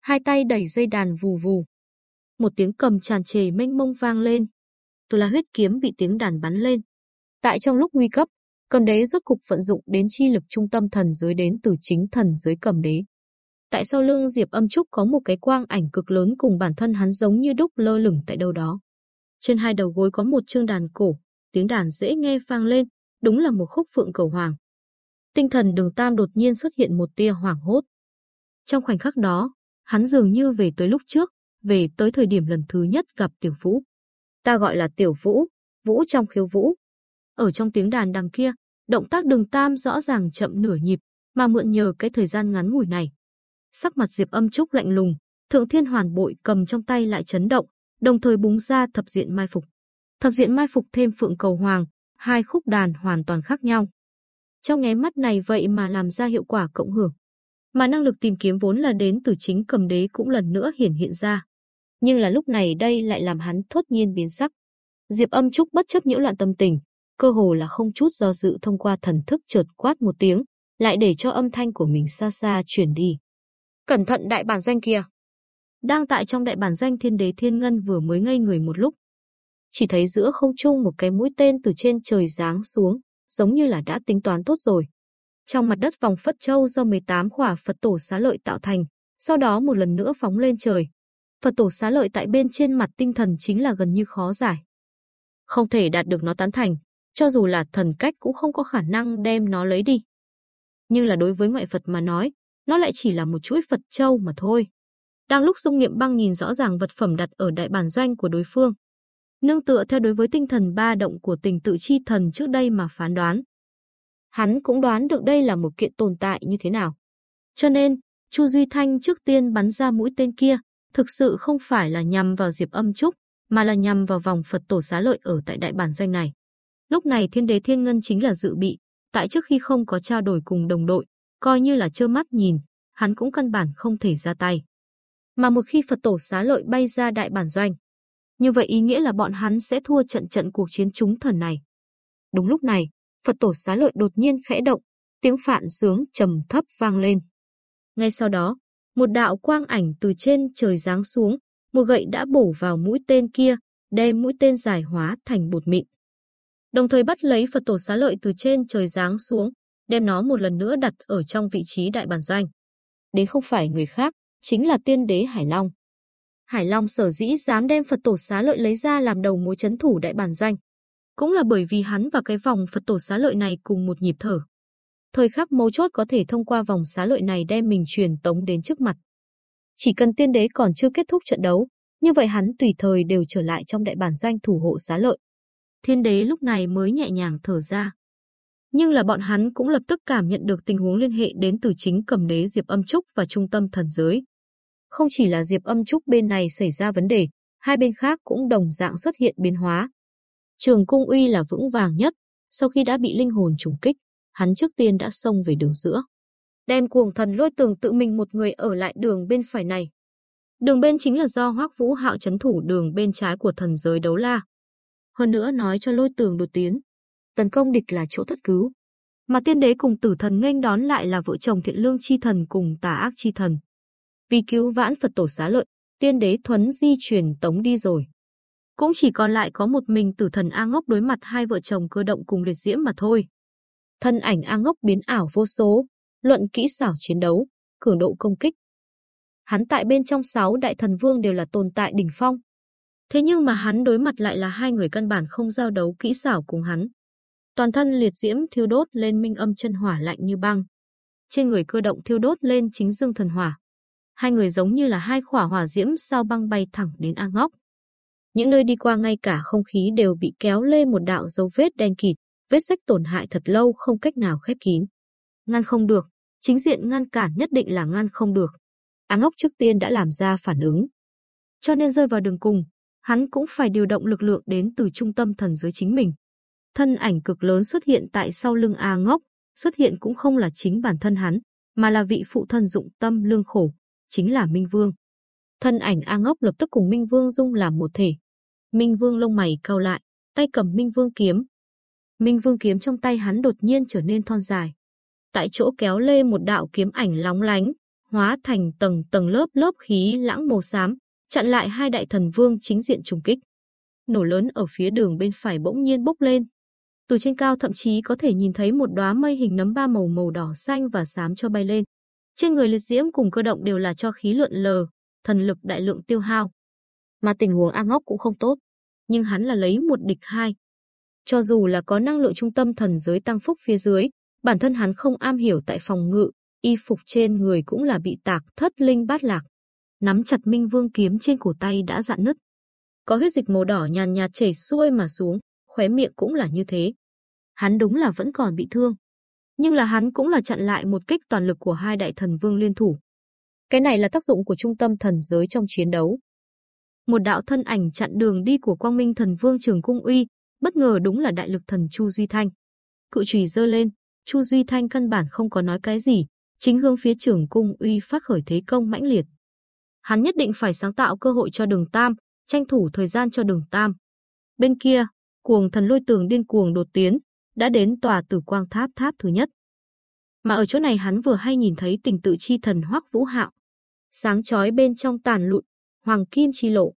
Hai tay đẩy dây đàn vù vù. Một tiếng cầm tràn trề mênh mông vang lên. Tôi là huyết kiếm bị tiếng đàn bắn lên. Tại trong lúc nguy cấp, cầm đế rốt cục vận dụng đến chi lực trung tâm thần giới đến từ chính thần giới cầm đế. Tại sau lưng Diệp Âm Trúc có một cái quang ảnh cực lớn cùng bản thân hắn giống như đúc lơ lửng tại đâu đó. Trên hai đầu gối có một chương đàn cổ, tiếng đàn dễ nghe vang lên, đúng là một khúc phượng cầu hoàng. Tinh thần đường tam đột nhiên xuất hiện một tia hoảng hốt. Trong khoảnh khắc đó, hắn dường như về tới lúc trước, về tới thời điểm lần thứ nhất gặp Tiểu Vũ. Ta gọi là Tiểu Vũ, Vũ trong khiếu vũ. Ở trong tiếng đàn đằng kia, động tác đường tam rõ ràng chậm nửa nhịp, mà mượn nhờ cái thời gian ngắn ngủi này. Sắc mặt Diệp Âm Trúc lạnh lùng, Thượng Thiên Hoàn bội cầm trong tay lại chấn động, đồng thời búng ra thập diện mai phục. Thập diện mai phục thêm Phượng Cầu Hoàng, hai khúc đàn hoàn toàn khác nhau. Trong nháy mắt này vậy mà làm ra hiệu quả cộng hưởng. Mà năng lực tìm kiếm vốn là đến từ chính cầm đế cũng lần nữa hiển hiện ra. Nhưng là lúc này đây lại làm hắn thốt nhiên biến sắc. Diệp âm trúc bất chấp nhiễu loạn tâm tình, cơ hồ là không chút do dự thông qua thần thức chợt quát một tiếng, lại để cho âm thanh của mình xa xa chuyển đi. Cẩn thận đại bản danh kia. Đang tại trong đại bản danh thiên đế thiên ngân vừa mới ngây người một lúc. Chỉ thấy giữa không trung một cái mũi tên từ trên trời giáng xuống, giống như là đã tính toán tốt rồi. Trong mặt đất vòng Phất Châu do 18 khỏa Phật tổ xá lợi tạo thành, sau đó một lần nữa phóng lên trời. Phật tổ xá lợi tại bên trên mặt tinh thần chính là gần như khó giải. Không thể đạt được nó tán thành, cho dù là thần cách cũng không có khả năng đem nó lấy đi. Nhưng là đối với ngoại Phật mà nói, nó lại chỉ là một chuỗi Phật Châu mà thôi. Đang lúc dung niệm băng nhìn rõ ràng vật phẩm đặt ở đại bản doanh của đối phương. Nương tựa theo đối với tinh thần ba động của tình tự chi thần trước đây mà phán đoán. Hắn cũng đoán được đây là một kiện tồn tại như thế nào. Cho nên, Chu Duy Thanh trước tiên bắn ra mũi tên kia, thực sự không phải là nhằm vào Diệp Âm Trúc, mà là nhằm vào vòng Phật tổ xá lợi ở tại đại bản doanh này. Lúc này Thiên Đế Thiên Ngân chính là dự bị, tại trước khi không có trao đổi cùng đồng đội, coi như là trơ mắt nhìn, hắn cũng căn bản không thể ra tay. Mà một khi Phật tổ xá lợi bay ra đại bản doanh, như vậy ý nghĩa là bọn hắn sẽ thua trận trận cuộc chiến chúng thần này. Đúng lúc này, Phật tổ xá lợi đột nhiên khẽ động, tiếng phạn sướng trầm thấp vang lên. Ngay sau đó, một đạo quang ảnh từ trên trời giáng xuống, một gậy đã bổ vào mũi tên kia, đem mũi tên giải hóa thành bột mịn. Đồng thời bắt lấy Phật tổ xá lợi từ trên trời giáng xuống, đem nó một lần nữa đặt ở trong vị trí đại bản doanh. Đến không phải người khác, chính là tiên đế Hải Long. Hải Long sở dĩ dám đem Phật tổ xá lợi lấy ra làm đầu mối chấn thủ đại bản doanh, cũng là bởi vì hắn và cái vòng Phật tổ xá lợi này cùng một nhịp thở. Thời khắc mấu chốt có thể thông qua vòng xá lợi này đem mình truyền tống đến trước mặt. Chỉ cần tiên đế còn chưa kết thúc trận đấu, như vậy hắn tùy thời đều trở lại trong đại bản doanh thủ hộ xá lợi. Thiên đế lúc này mới nhẹ nhàng thở ra. Nhưng là bọn hắn cũng lập tức cảm nhận được tình huống liên hệ đến từ chính cầm đế Diệp Âm Trúc và trung tâm thần giới. Không chỉ là Diệp Âm Trúc bên này xảy ra vấn đề, hai bên khác cũng đồng dạng xuất hiện biến hóa. Trường Cung Uy là vững vàng nhất, sau khi đã bị linh hồn trùng kích, hắn trước tiên đã xông về đường giữa. Đem cuồng thần lôi tường tự mình một người ở lại đường bên phải này. Đường bên chính là do Hoắc Vũ Hạo chấn thủ đường bên trái của thần giới đấu la. Hơn nữa nói cho lôi tường đột tiến. Tấn công địch là chỗ thất cứu. Mà tiên đế cùng tử thần nghênh đón lại là vợ chồng thiện lương chi thần cùng tà ác chi thần. Vì cứu vãn Phật tổ xá lợi, tiên đế thuấn di chuyển tống đi rồi. Cũng chỉ còn lại có một mình tử thần A Ngốc đối mặt hai vợ chồng cơ động cùng liệt diễm mà thôi. Thân ảnh A Ngốc biến ảo vô số, luận kỹ xảo chiến đấu, cường độ công kích. Hắn tại bên trong sáu đại thần vương đều là tồn tại đỉnh phong. Thế nhưng mà hắn đối mặt lại là hai người căn bản không giao đấu kỹ xảo cùng hắn. Toàn thân liệt diễm thiêu đốt lên minh âm chân hỏa lạnh như băng. Trên người cơ động thiêu đốt lên chính dương thần hỏa. Hai người giống như là hai khỏa hỏa diễm sao băng bay thẳng đến A Ngốc. Những nơi đi qua ngay cả không khí đều bị kéo lê một đạo dấu vết đen kịt, vết sách tổn hại thật lâu không cách nào khép kín. Ngăn không được, chính diện ngăn cản nhất định là ngăn không được. a ngốc trước tiên đã làm ra phản ứng. Cho nên rơi vào đường cùng, hắn cũng phải điều động lực lượng đến từ trung tâm thần giới chính mình. Thân ảnh cực lớn xuất hiện tại sau lưng A ngốc, xuất hiện cũng không là chính bản thân hắn, mà là vị phụ thân dụng tâm lương khổ, chính là Minh Vương. Thân ảnh A Ngốc lập tức cùng Minh Vương dung làm một thể. Minh Vương lông mày cau lại, tay cầm Minh Vương kiếm. Minh Vương kiếm trong tay hắn đột nhiên trở nên thon dài. Tại chỗ kéo lê một đạo kiếm ảnh lóng lánh, hóa thành tầng tầng lớp lớp khí lãng màu xám, chặn lại hai đại thần vương chính diện trùng kích. Nổ lớn ở phía đường bên phải bỗng nhiên bốc lên. Từ trên cao thậm chí có thể nhìn thấy một đóa mây hình nấm ba màu màu đỏ xanh và xám cho bay lên. Trên người liệt diễm cùng cơ động đều là cho khí lượn lờ, thần lực đại lượng tiêu hao. Mà tình huống A Ngốc cũng không tốt, nhưng hắn là lấy một địch hai. Cho dù là có năng lượng trung tâm thần giới tăng phúc phía dưới, bản thân hắn không am hiểu tại phòng ngự, y phục trên người cũng là bị tạc thất linh bát lạc. nắm chặt Minh Vương kiếm trên cổ tay đã dạn nứt. Có huyết dịch màu đỏ nhàn nhạt chảy xuôi mà xuống, khóe miệng cũng là như thế. Hắn đúng là vẫn còn bị thương, nhưng là hắn cũng là chặn lại một kích toàn lực của hai đại thần vương liên thủ. Cái này là tác dụng của trung tâm thần giới trong chiến đấu. Một đạo thân ảnh chặn đường đi của Quang Minh Thần Vương Trường Cung Uy, bất ngờ đúng là đại lực thần Chu Duy Thanh. Cự chùy giơ lên, Chu Duy Thanh căn bản không có nói cái gì, chính hướng phía Trường Cung Uy phát khởi thế công mãnh liệt. Hắn nhất định phải sáng tạo cơ hội cho Đường Tam, tranh thủ thời gian cho Đường Tam. Bên kia, cuồng thần lôi tường điên cuồng đột tiến, đã đến tòa tử quang tháp tháp thứ nhất. Mà ở chỗ này hắn vừa hay nhìn thấy tình tự chi thần Hoắc Vũ Hạo. Sáng chói bên trong tàn lụi, hoàng kim chi lộ.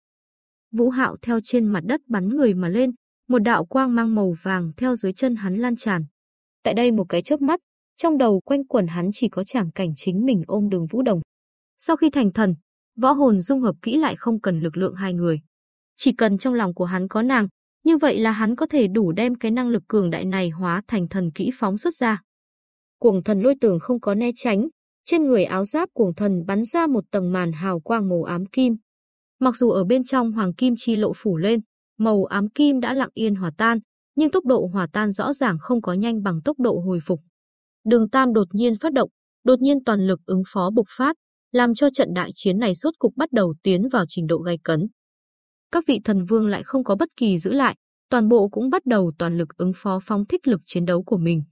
Vũ Hạo theo trên mặt đất bắn người mà lên, một đạo quang mang màu vàng theo dưới chân hắn lan tràn. Tại đây một cái chớp mắt, trong đầu quanh quẩn hắn chỉ có tràng cảnh chính mình ôm đường Vũ Đồng. Sau khi thành thần, võ hồn dung hợp kỹ lại không cần lực lượng hai người. Chỉ cần trong lòng của hắn có nàng, như vậy là hắn có thể đủ đem cái năng lực cường đại này hóa thành thần kỹ phóng xuất ra. Cuồng thần lôi tường không có né tránh, trên người áo giáp cuồng thần bắn ra một tầng màn hào quang màu ám kim. Mặc dù ở bên trong hoàng kim chi lộ phủ lên, màu ám kim đã lặng yên hòa tan, nhưng tốc độ hòa tan rõ ràng không có nhanh bằng tốc độ hồi phục. Đường Tam đột nhiên phát động, đột nhiên toàn lực ứng phó bộc phát, làm cho trận đại chiến này rốt cục bắt đầu tiến vào trình độ gay cấn. Các vị thần vương lại không có bất kỳ giữ lại, toàn bộ cũng bắt đầu toàn lực ứng phó phóng thích lực chiến đấu của mình.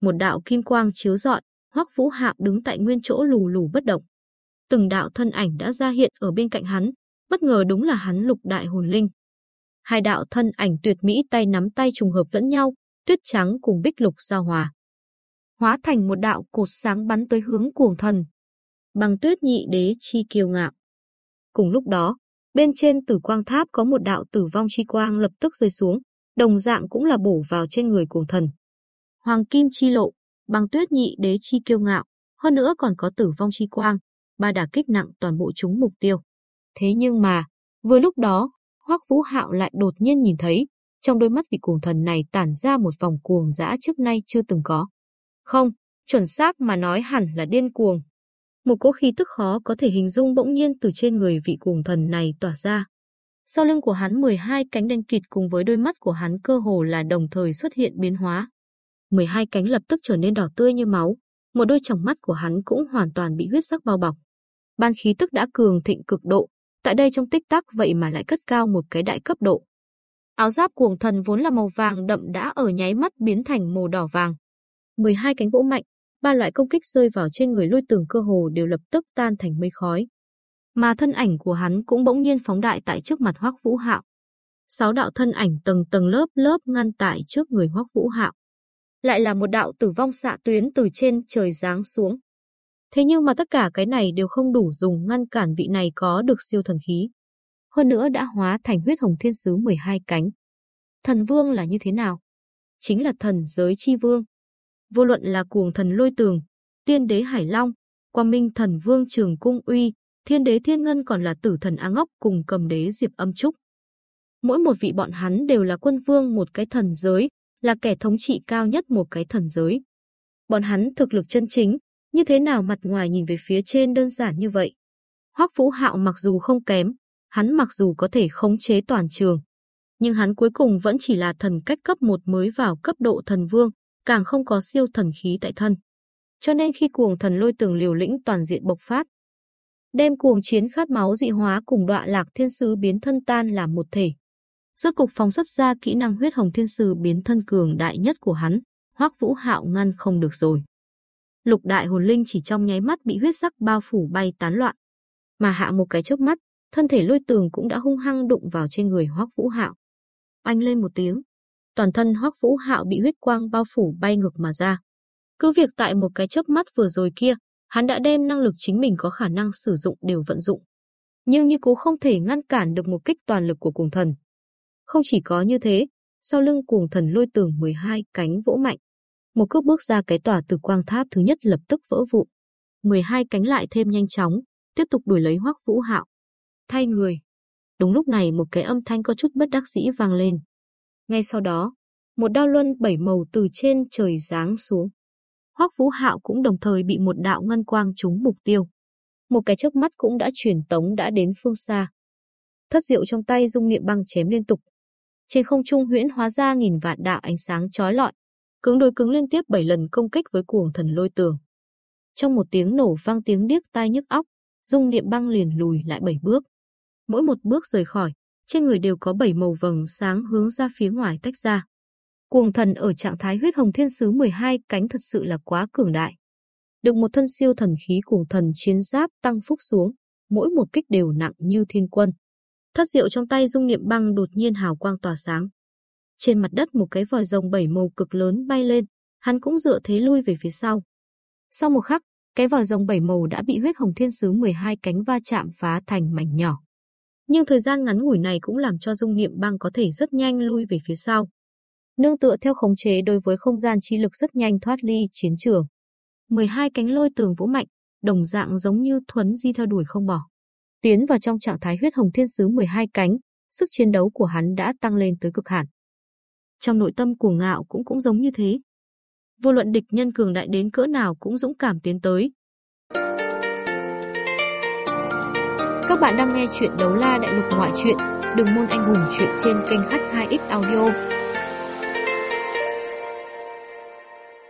Một đạo kim quang chiếu rọi, Hoắc Vũ Hạo đứng tại nguyên chỗ lù lù bất động. Từng đạo thân ảnh đã ra hiện ở bên cạnh hắn, bất ngờ đúng là hắn Lục Đại Hồn Linh. Hai đạo thân ảnh tuyệt mỹ tay nắm tay trùng hợp lẫn nhau, tuyết trắng cùng bích lục giao hòa. Hóa thành một đạo cột sáng bắn tới hướng cuồng thần. Bằng tuyết nhị đế chi kiêu ngạo. Cùng lúc đó, bên trên tử quang tháp có một đạo tử vong chi quang lập tức rơi xuống, đồng dạng cũng là bổ vào trên người cuồng thần. Hoàng kim chi lộ, bằng tuyết nhị đế chi kiêu ngạo, hơn nữa còn có tử vong chi quang, ba đả kích nặng toàn bộ chúng mục tiêu. Thế nhưng mà, vừa lúc đó, Hoắc Vũ Hạo lại đột nhiên nhìn thấy, trong đôi mắt vị cuồng thần này tản ra một vòng cuồng dã trước nay chưa từng có. Không, chuẩn xác mà nói hẳn là điên cuồng. Một cỗ khí tức khó có thể hình dung bỗng nhiên từ trên người vị cuồng thần này tỏa ra. Sau lưng của hắn 12 cánh đen kịt cùng với đôi mắt của hắn cơ hồ là đồng thời xuất hiện biến hóa. 12 cánh lập tức trở nên đỏ tươi như máu, một đôi tròng mắt của hắn cũng hoàn toàn bị huyết sắc bao bọc. Ban khí tức đã cường thịnh cực độ, tại đây trong tích tắc vậy mà lại cất cao một cái đại cấp độ. Áo giáp cuồng thần vốn là màu vàng đậm đã ở nháy mắt biến thành màu đỏ vàng. 12 cánh vỗ mạnh, ba loại công kích rơi vào trên người lôi tường cơ hồ đều lập tức tan thành mây khói. Mà thân ảnh của hắn cũng bỗng nhiên phóng đại tại trước mặt Hoắc Vũ Hạo. Sáu đạo thân ảnh tầng tầng lớp lớp ngăn tại trước người Hoắc Vũ Hạo. Lại là một đạo tử vong xạ tuyến từ trên trời giáng xuống. Thế nhưng mà tất cả cái này đều không đủ dùng ngăn cản vị này có được siêu thần khí. Hơn nữa đã hóa thành huyết hồng thiên sứ 12 cánh. Thần vương là như thế nào? Chính là thần giới chi vương. Vô luận là cuồng thần lôi tường, tiên đế hải long, quang minh thần vương trường cung uy, thiên đế thiên ngân còn là tử thần á ngốc cùng cầm đế diệp âm trúc. Mỗi một vị bọn hắn đều là quân vương một cái thần giới, là kẻ thống trị cao nhất một cái thần giới. Bọn hắn thực lực chân chính, như thế nào mặt ngoài nhìn về phía trên đơn giản như vậy. Hoắc Vũ Hạo mặc dù không kém, hắn mặc dù có thể khống chế toàn trường, nhưng hắn cuối cùng vẫn chỉ là thần cách cấp một mới vào cấp độ thần vương, càng không có siêu thần khí tại thân. Cho nên khi cuồng thần lôi tường liều lĩnh toàn diện bộc phát, đem cuồng chiến khát máu dị hóa cùng đọa lạc thiên sứ biến thân tan làm một thể. Rốt cục phóng xuất ra kỹ năng huyết hồng thiên sứ biến thân cường đại nhất của hắn, Hoắc Vũ Hạo ngăn không được rồi. Lục đại hồn linh chỉ trong nháy mắt bị huyết sắc bao phủ bay tán loạn. Mà hạ một cái chớp mắt, thân thể lôi tường cũng đã hung hăng đụng vào trên người Hoắc Vũ Hạo. Anh lên một tiếng, toàn thân Hoắc Vũ Hạo bị huyết quang bao phủ bay ngược mà ra. Cứ việc tại một cái chớp mắt vừa rồi kia, hắn đã đem năng lực chính mình có khả năng sử dụng đều vận dụng. Nhưng như cố không thể ngăn cản được một kích toàn lực của cuồng thần. Không chỉ có như thế, sau lưng cuồng thần lôi tường 12 cánh vỗ mạnh, một cước bước ra cái tòa từ quang tháp thứ nhất lập tức vỡ vụn. 12 cánh lại thêm nhanh chóng, tiếp tục đuổi lấy Hoắc Vũ Hạo. Thay người. Đúng lúc này một cái âm thanh có chút bất đắc dĩ vang lên. Ngay sau đó, một đao luân bảy màu từ trên trời giáng xuống. Hoắc Vũ Hạo cũng đồng thời bị một đạo ngân quang trúng mục tiêu. một cái chớp mắt cũng đã truyền tống đã đến phương xa. Thất diệu trong tay dung niệm băng chém liên tục. Trên không trung huyễn hóa ra nghìn vạn đạo ánh sáng chói lọi, cứng đối cứng liên tiếp 7 lần công kích với cuồng thần lôi tường. Trong một tiếng nổ vang tiếng điếc tai nhức óc, dung niệm băng liền lùi lại 7 bước. Mỗi một bước rời khỏi, trên người đều có bảy màu vầng sáng hướng ra phía ngoài tách ra. Cuồng thần ở trạng thái huyết hồng thiên sứ 12 cánh thật sự là quá cường đại. Được một thân siêu thần khí cuồng thần chiến giáp tăng phúc xuống, mỗi một kích đều nặng như thiên quân. Thất diệu trong tay dung niệm băng đột nhiên hào quang tỏa sáng. Trên mặt đất một cái vòi rồng bảy màu cực lớn bay lên, hắn cũng dựa thế lui về phía sau. Sau một khắc, cái vòi rồng bảy màu đã bị huyết hồng thiên sứ 12 cánh va chạm phá thành mảnh nhỏ. Nhưng thời gian ngắn ngủi này cũng làm cho dung niệm băng có thể rất nhanh lui về phía sau. Nương tựa theo khống chế đối với không gian chi lực rất nhanh thoát ly chiến trường. 12 cánh lôi tường vũ mạnh, đồng dạng giống như thuấn di theo đuổi không bỏ. Tiến vào trong trạng thái huyết hồng thiên sứ 12 cánh, sức chiến đấu của hắn đã tăng lên tới cực hạn. Trong nội tâm của ngạo cũng cũng giống như thế. Vô luận địch nhân cường đại đến cỡ nào cũng dũng cảm tiến tới. Các bạn đang nghe chuyện đấu la đại lục ngoại truyện, đừng môn anh hùng chuyện trên kênh H2X Audio.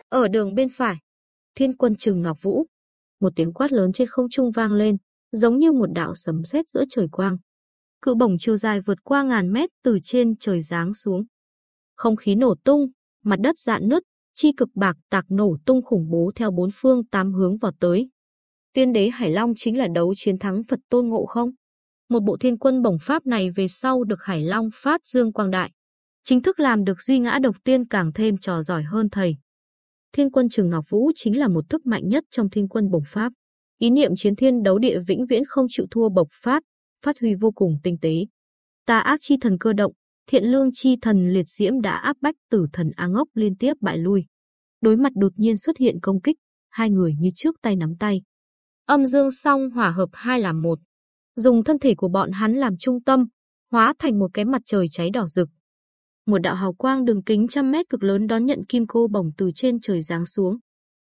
Ở đường bên phải, thiên quân Trừng Ngọc Vũ, một tiếng quát lớn trên không trung vang lên, giống như một đạo sấm sét giữa trời quang. Cự bổng chiều dài vượt qua ngàn mét từ trên trời giáng xuống. Không khí nổ tung, mặt đất dạn nứt, chi cực bạc tạc nổ tung khủng bố theo bốn phương tám hướng vào tới. Tiên đế Hải Long chính là đấu chiến thắng Phật Tôn Ngộ không? Một bộ thiên quân bổng pháp này về sau được Hải Long phát dương quang đại. Chính thức làm được duy ngã độc tiên càng thêm trò giỏi hơn thầy. Thiên quân Trừng Ngọc Vũ chính là một thức mạnh nhất trong thiên quân bổng pháp. Ý niệm chiến thiên đấu địa vĩnh viễn không chịu thua bộc phát, phát huy vô cùng tinh tế. Tà ác chi thần cơ động, thiện lương chi thần liệt diễm đã áp bách tử thần A Ngốc liên tiếp bại lui. Đối mặt đột nhiên xuất hiện công kích, hai người như trước tay nắm tay. Âm dương song hòa hợp hai làm một. Dùng thân thể của bọn hắn làm trung tâm, hóa thành một cái mặt trời cháy đỏ rực. Một đạo hào quang đường kính trăm mét cực lớn đón nhận kim cô bổng từ trên trời giáng xuống.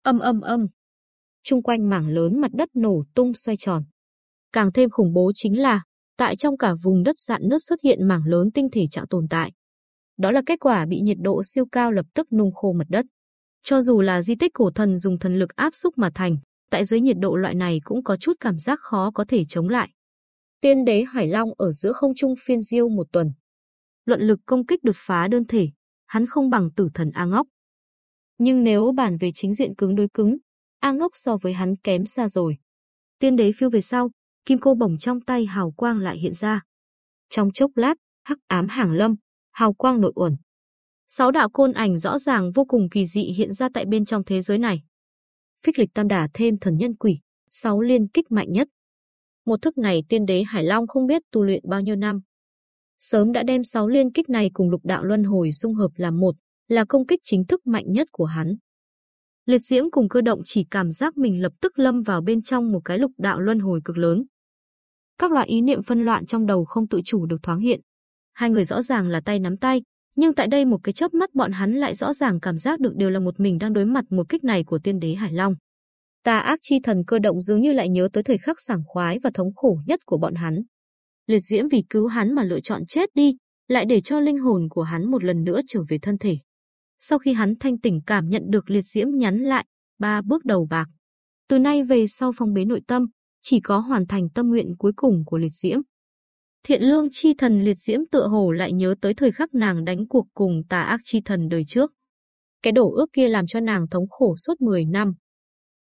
Âm âm âm. Trung quanh mảng lớn mặt đất nổ tung xoay tròn. Càng thêm khủng bố chính là, tại trong cả vùng đất dạn nứt xuất hiện mảng lớn tinh thể trạng tồn tại. Đó là kết quả bị nhiệt độ siêu cao lập tức nung khô mặt đất. Cho dù là di tích cổ thần dùng thần lực áp xúc mà thành, tại dưới nhiệt độ loại này cũng có chút cảm giác khó có thể chống lại. Tiên đế Hải Long ở giữa không trung phiên diêu một tuần. Luận lực công kích đột phá đơn thể, hắn không bằng tử thần A Ngốc. Nhưng nếu bàn về chính diện cứng đối cứng, A Ngốc so với hắn kém xa rồi. Tiên đế phiêu về sau, kim cô bổng trong tay hào quang lại hiện ra. Trong chốc lát, hắc ám hàng lâm, hào quang nội uẩn. Sáu đạo côn ảnh rõ ràng vô cùng kỳ dị hiện ra tại bên trong thế giới này. Phích lịch tam đả thêm thần nhân quỷ, sáu liên kích mạnh nhất. Một thức này tiên đế Hải Long không biết tu luyện bao nhiêu năm. Sớm đã đem sáu liên kích này cùng lục đạo luân hồi dung hợp làm một, là công kích chính thức mạnh nhất của hắn. Liệt diễm cùng cơ động chỉ cảm giác mình lập tức lâm vào bên trong một cái lục đạo luân hồi cực lớn. Các loại ý niệm phân loạn trong đầu không tự chủ được thoáng hiện. Hai người rõ ràng là tay nắm tay, nhưng tại đây một cái chớp mắt bọn hắn lại rõ ràng cảm giác được đều là một mình đang đối mặt một kích này của tiên đế Hải Long. Tà ác chi thần cơ động dường như lại nhớ tới thời khắc sảng khoái và thống khổ nhất của bọn hắn. Liệt diễm vì cứu hắn mà lựa chọn chết đi, lại để cho linh hồn của hắn một lần nữa trở về thân thể. Sau khi hắn thanh tỉnh cảm nhận được liệt diễm nhắn lại, ba bước đầu bạc. Từ nay về sau phong bế nội tâm, chỉ có hoàn thành tâm nguyện cuối cùng của liệt diễm. Thiện lương chi thần liệt diễm tựa hồ lại nhớ tới thời khắc nàng đánh cuộc cùng tà ác chi thần đời trước. Cái đổ ước kia làm cho nàng thống khổ suốt 10 năm.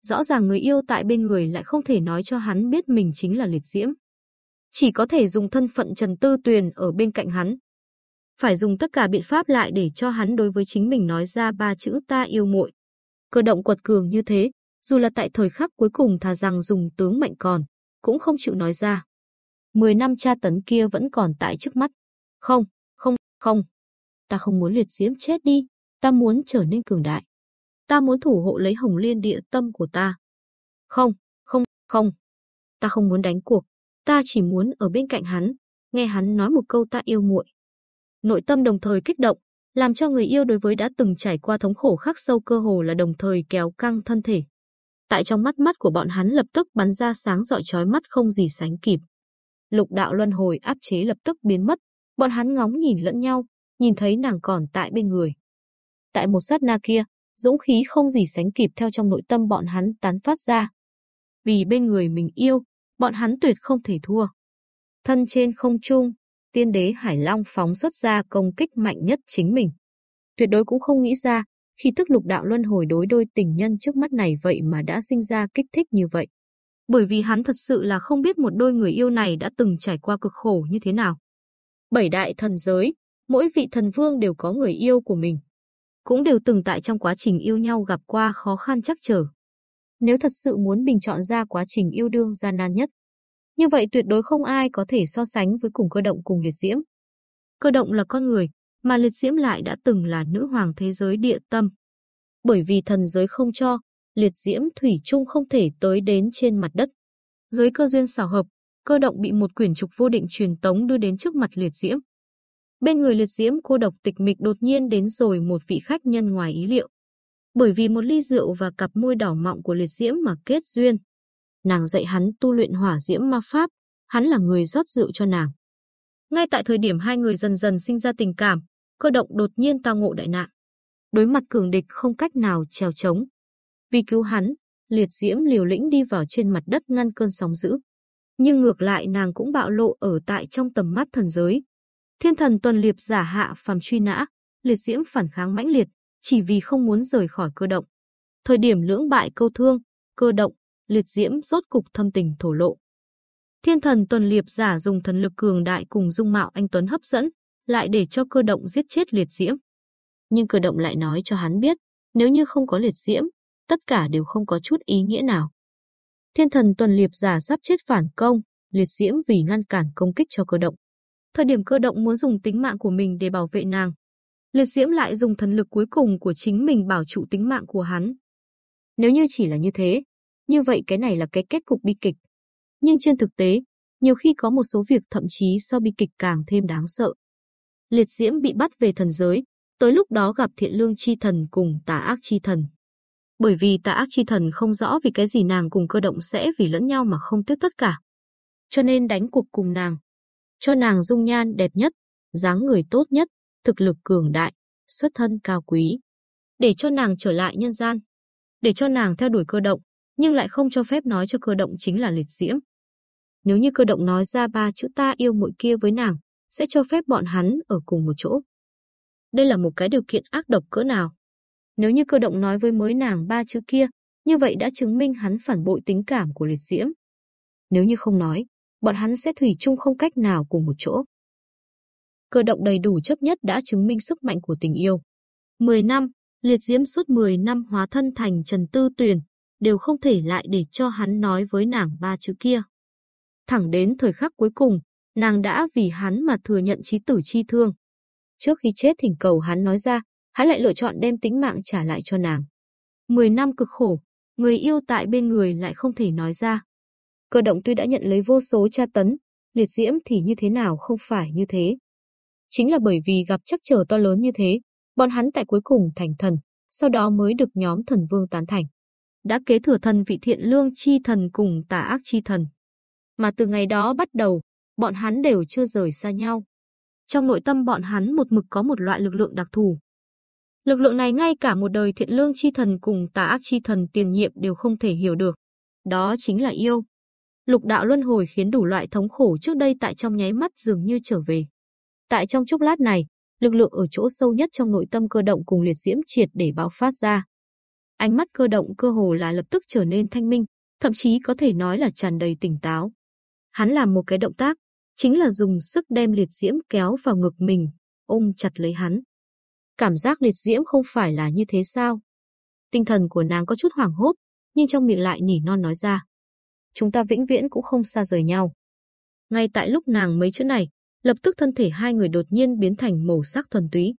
Rõ ràng người yêu tại bên người lại không thể nói cho hắn biết mình chính là liệt diễm. Chỉ có thể dùng thân phận Trần Tư Tuyền ở bên cạnh hắn. Phải dùng tất cả biện pháp lại để cho hắn đối với chính mình nói ra ba chữ ta yêu muội. Cơ động quật cường như thế, dù là tại thời khắc cuối cùng thà rằng dùng tướng mệnh còn, cũng không chịu nói ra. Mười năm tra tấn kia vẫn còn tại trước mắt. Không, không, không. Ta không muốn liệt diễm chết đi, ta muốn trở nên cường đại. Ta muốn thủ hộ lấy hồng liên địa tâm của ta. Không, không, không. Ta không muốn đánh cuộc, ta chỉ muốn ở bên cạnh hắn, nghe hắn nói một câu ta yêu muội. Nội tâm đồng thời kích động, làm cho người yêu đối với đã từng trải qua thống khổ khắc sâu cơ hồ là đồng thời kéo căng thân thể. tại trong mắt mắt của bọn hắn lập tức bắn ra sáng rọi chói mắt không gì sánh kịp. Lục đạo luân hồi áp chế lập tức biến mất, bọn hắn ngóng nhìn lẫn nhau, nhìn thấy nàng còn tại bên người. Tại một sát na kia, dũng khí không gì sánh kịp theo trong nội tâm bọn hắn tán phát ra. Vì bên người mình yêu, bọn hắn tuyệt không thể thua. Thân trên không trung, tiên đế Hải Long phóng xuất ra công kích mạnh nhất chính mình. Tuyệt đối cũng không nghĩ ra, khi tức lục đạo luân hồi đối đôi tình nhân trước mắt này vậy mà đã sinh ra kích thích như vậy. Bởi vì hắn thật sự là không biết một đôi người yêu này đã từng trải qua cực khổ như thế nào. Bảy đại thần giới, mỗi vị thần vương đều có người yêu của mình. Cũng đều từng tại trong quá trình yêu nhau gặp qua khó khăn chắc trở. Nếu thật sự muốn bình chọn ra quá trình yêu đương gian nan nhất, như vậy tuyệt đối không ai có thể so sánh với cùng cơ động cùng liệt diễm. Cơ động là con người, mà liệt diễm lại đã từng là nữ hoàng thế giới địa tâm. Bởi vì thần giới không cho, liệt diễm thủy chung không thể tới đến trên mặt đất. Dưới cơ duyên xảo hợp, cơ động bị một quyển trục vô định truyền tống đưa đến trước mặt liệt diễm. Bên người liệt diễm cô độc tịch mịch đột nhiên đến rồi một vị khách nhân ngoài ý liệu. Bởi vì một ly rượu và cặp môi đỏ mọng của liệt diễm mà kết duyên. Nàng dạy hắn tu luyện hỏa diễm ma pháp, hắn là người rót rượu cho nàng. Ngay tại thời điểm hai người dần dần sinh ra tình cảm, cơ động đột nhiên tao ngộ đại nạn. Đối mặt cường địch không cách nào trèo chống. Vì cứu hắn, liệt diễm liều lĩnh đi vào trên mặt đất ngăn cơn sóng dữ. Nhưng ngược lại nàng cũng bạo lộ ở tại trong tầm mắt thần giới. Thiên thần tuần liệp giả hạ phàm truy nã, liệt diễm phản kháng mãnh liệt, chỉ vì không muốn rời khỏi cơ động. Thời điểm lưỡng bại câu thương, cơ động, liệt diễm rốt cục thâm tình thổ lộ. Thiên thần tuần liệp giả dùng thần lực cường đại cùng dung mạo anh Tuấn hấp dẫn, lại để cho cơ động giết chết liệt diễm. Nhưng cơ động lại nói cho hắn biết, nếu như không có liệt diễm, tất cả đều không có chút ý nghĩa nào. Thiên thần tuần liệp giả sắp chết phản công, liệt diễm vì ngăn cản công kích cho cơ động. Thời điểm cơ động muốn dùng tính mạng của mình để bảo vệ nàng, liệt diễm lại dùng thần lực cuối cùng của chính mình bảo trụ tính mạng của hắn. Nếu như chỉ là như thế, như vậy cái này là cái kết cục bi kịch. Nhưng trên thực tế, nhiều khi có một số việc thậm chí so bi kịch càng thêm đáng sợ. Liệt diễm bị bắt về thần giới, tới lúc đó gặp thiện lương chi thần cùng tà ác chi thần. Bởi vì tà ác chi thần không rõ vì cái gì nàng cùng cơ động sẽ vì lẫn nhau mà không tiếc tất cả. Cho nên đánh cuộc cùng nàng. Cho nàng dung nhan đẹp nhất, dáng người tốt nhất, thực lực cường đại, xuất thân cao quý. Để cho nàng trở lại nhân gian. Để cho nàng theo đuổi cơ động, nhưng lại không cho phép nói cho cơ động chính là liệt diễm. Nếu như cơ động nói ra ba chữ ta yêu muội kia với nàng, sẽ cho phép bọn hắn ở cùng một chỗ. Đây là một cái điều kiện ác độc cỡ nào. Nếu như cơ động nói với mới nàng ba chữ kia, như vậy đã chứng minh hắn phản bội tính cảm của liệt diễm. Nếu như không nói, bọn hắn sẽ thủy chung không cách nào cùng một chỗ. Cơ động đầy đủ chấp nhất đã chứng minh sức mạnh của tình yêu. 10 năm, liệt diễm suốt 10 năm hóa thân thành Trần Tư Tuyền, đều không thể lại để cho hắn nói với nàng ba chữ kia. Thẳng đến thời khắc cuối cùng, nàng đã vì hắn mà thừa nhận trí tử chi thương. Trước khi chết thỉnh cầu hắn nói ra, hắn lại lựa chọn đem tính mạng trả lại cho nàng. Mười năm cực khổ, người yêu tại bên người lại không thể nói ra. Cơ động tuy đã nhận lấy vô số tra tấn, liệt diễm thì như thế nào không phải như thế. Chính là bởi vì gặp chắc trở to lớn như thế, bọn hắn tại cuối cùng thành thần, sau đó mới được nhóm thần vương tán thành đã kế thừa thần vị thiện lương chi thần cùng tà ác chi thần. Mà từ ngày đó bắt đầu, bọn hắn đều chưa rời xa nhau. Trong nội tâm bọn hắn một mực có một loại lực lượng đặc thù. Lực lượng này ngay cả một đời thiện lương chi thần cùng tà ác chi thần tiền nhiệm đều không thể hiểu được. Đó chính là yêu. Lục đạo luân hồi khiến đủ loại thống khổ trước đây tại trong nháy mắt dường như trở về. Tại trong chốc lát này, lực lượng ở chỗ sâu nhất trong nội tâm cơ động cùng liệt diễm triệt để bạo phát ra. Ánh mắt cơ động cơ hồ là lập tức trở nên thanh minh, thậm chí có thể nói là tràn đầy tỉnh táo. Hắn làm một cái động tác, chính là dùng sức đem liệt diễm kéo vào ngực mình, ôm chặt lấy hắn. Cảm giác liệt diễm không phải là như thế sao? Tinh thần của nàng có chút hoảng hốt, nhưng trong miệng lại nỉ non nói ra. Chúng ta vĩnh viễn cũng không xa rời nhau. Ngay tại lúc nàng mấy chữ này, lập tức thân thể hai người đột nhiên biến thành màu sắc thuần túy.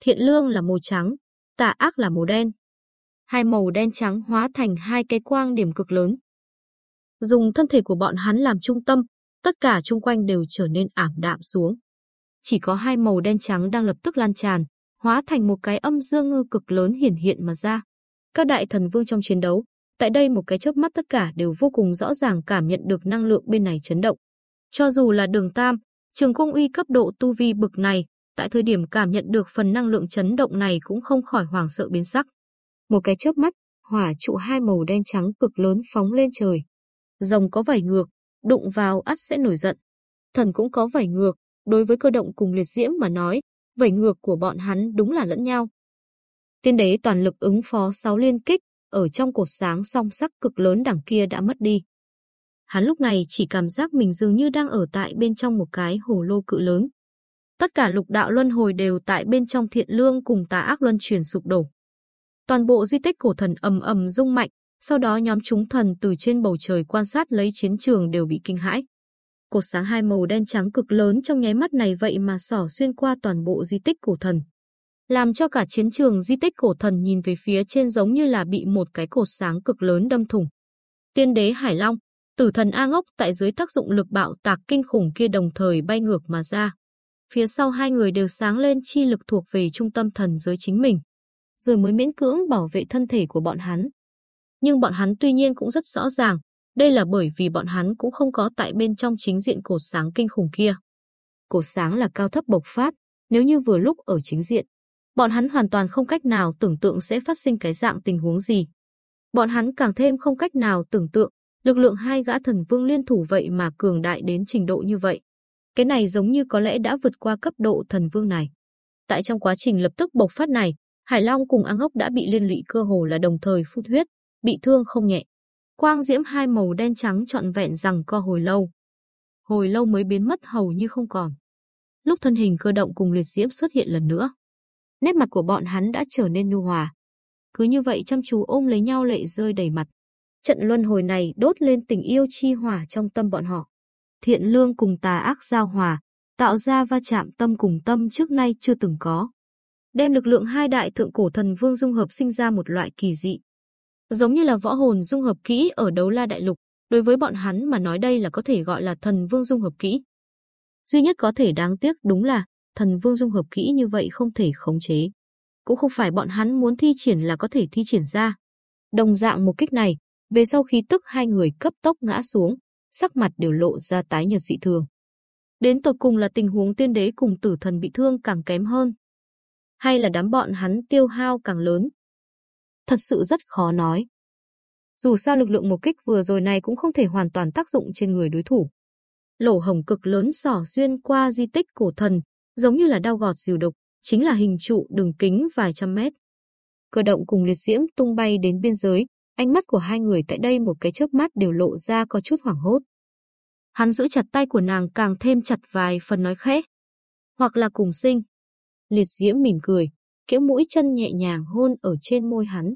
Thiện lương là màu trắng, tà ác là màu đen, hai màu đen trắng hóa thành hai cái quang điểm cực lớn. Dùng thân thể của bọn hắn làm trung tâm, tất cả chung quanh đều trở nên ảm đạm xuống. Chỉ có hai màu đen trắng đang lập tức lan tràn, hóa thành một cái âm dương ngư cực lớn hiển hiện mà ra. Các đại thần vương trong chiến đấu Tại đây một cái chớp mắt tất cả đều vô cùng rõ ràng cảm nhận được năng lượng bên này chấn động. Cho dù là đường tam, trường cung uy cấp độ tu vi bực này, tại thời điểm cảm nhận được phần năng lượng chấn động này cũng không khỏi hoảng sợ biến sắc. Một cái chớp mắt, hỏa trụ hai màu đen trắng cực lớn phóng lên trời. Rồng có vảy ngược, đụng vào ắt sẽ nổi giận. Thần cũng có vảy ngược, đối với cơ động cùng liệt diễm mà nói, vẩy ngược của bọn hắn đúng là lẫn nhau. Tiên đế toàn lực ứng phó sáu liên kích, ở trong cột sáng song sắc cực lớn đằng kia đã mất đi. Hắn lúc này chỉ cảm giác mình dường như đang ở tại bên trong một cái hồ lô cự lớn. Tất cả lục đạo luân hồi đều tại bên trong thiện lương cùng tà ác luân chuyển sụp đổ. Toàn bộ di tích cổ thần ầm ầm rung mạnh, sau đó nhóm chúng thần từ trên bầu trời quan sát lấy chiến trường đều bị kinh hãi. Cột sáng hai màu đen trắng cực lớn trong nháy mắt này vậy mà xỏ xuyên qua toàn bộ di tích cổ thần. Làm cho cả chiến trường di tích cổ thần nhìn về phía trên giống như là bị một cái cột sáng cực lớn đâm thủng. Tiên đế Hải Long, tử thần A Ngốc tại dưới tác dụng lực bạo tạc kinh khủng kia đồng thời bay ngược mà ra. Phía sau hai người đều sáng lên chi lực thuộc về trung tâm thần giới chính mình, rồi mới miễn cưỡng bảo vệ thân thể của bọn hắn. Nhưng bọn hắn tuy nhiên cũng rất rõ ràng, đây là bởi vì bọn hắn cũng không có tại bên trong chính diện cột sáng kinh khủng kia. Cột sáng là cao thấp bộc phát, nếu như vừa lúc ở chính diện, bọn hắn hoàn toàn không cách nào tưởng tượng sẽ phát sinh cái dạng tình huống gì. Bọn hắn càng thêm không cách nào tưởng tượng, lực lượng hai gã thần vương liên thủ vậy mà cường đại đến trình độ như vậy. Cái này giống như có lẽ đã vượt qua cấp độ thần vương này. Tại trong quá trình lập tức bộc phát này, Hải Long cùng Ang Ốc đã bị liên lụy cơ hồ là đồng thời phun huyết, bị thương không nhẹ. Quang diễm hai màu đen trắng trọn vẹn rằng co hồi lâu. Hồi lâu mới biến mất hầu như không còn. Lúc thân hình cơ động cùng liệt diễm xuất hiện lần nữa. Nét mặt của bọn hắn đã trở nên nhu hòa. Cứ như vậy chăm chú ôm lấy nhau lệ rơi đầy mặt. Trận luân hồi này đốt lên tình yêu chi hỏa trong tâm bọn họ. Thiện lương cùng tà ác giao hòa, tạo ra va chạm tâm cùng tâm trước nay chưa từng có. Đem lực lượng hai đại thượng cổ thần vương dung hợp sinh ra một loại kỳ dị, Giống như là võ hồn dung hợp kỹ ở đấu la đại lục, đối với bọn hắn mà nói đây là có thể gọi là thần vương dung hợp kỹ. Duy nhất có thể đáng tiếc đúng là thần vương dung hợp kỹ như vậy không thể khống chế. Cũng không phải bọn hắn muốn thi triển là có thể thi triển ra. Đồng dạng một kích này, về sau khi tức hai người cấp tốc ngã xuống, sắc mặt đều lộ ra tái nhợt dị thường. Đến tột cùng là tình huống tiên đế cùng tử thần bị thương càng kém hơn. Hay là đám bọn hắn tiêu hao càng lớn, thật sự rất khó nói. Dù sao lực lượng một kích vừa rồi này cũng không thể hoàn toàn tác dụng trên người đối thủ. Lỗ hồng cực lớn xỏ xuyên qua di tích cổ thần, giống như là đao gọt diều độc, chính là hình trụ đường kính vài trăm mét. Cơ động cùng liệt diễm tung bay đến biên giới, ánh mắt của hai người tại đây một cái chớp mắt đều lộ ra có chút hoảng hốt. Hắn giữ chặt tay của nàng càng thêm chặt vài phần nói khẽ. Hoặc là cùng sinh. Liệt diễm mỉm cười, kiểu mũi chân nhẹ nhàng hôn ở trên môi hắn.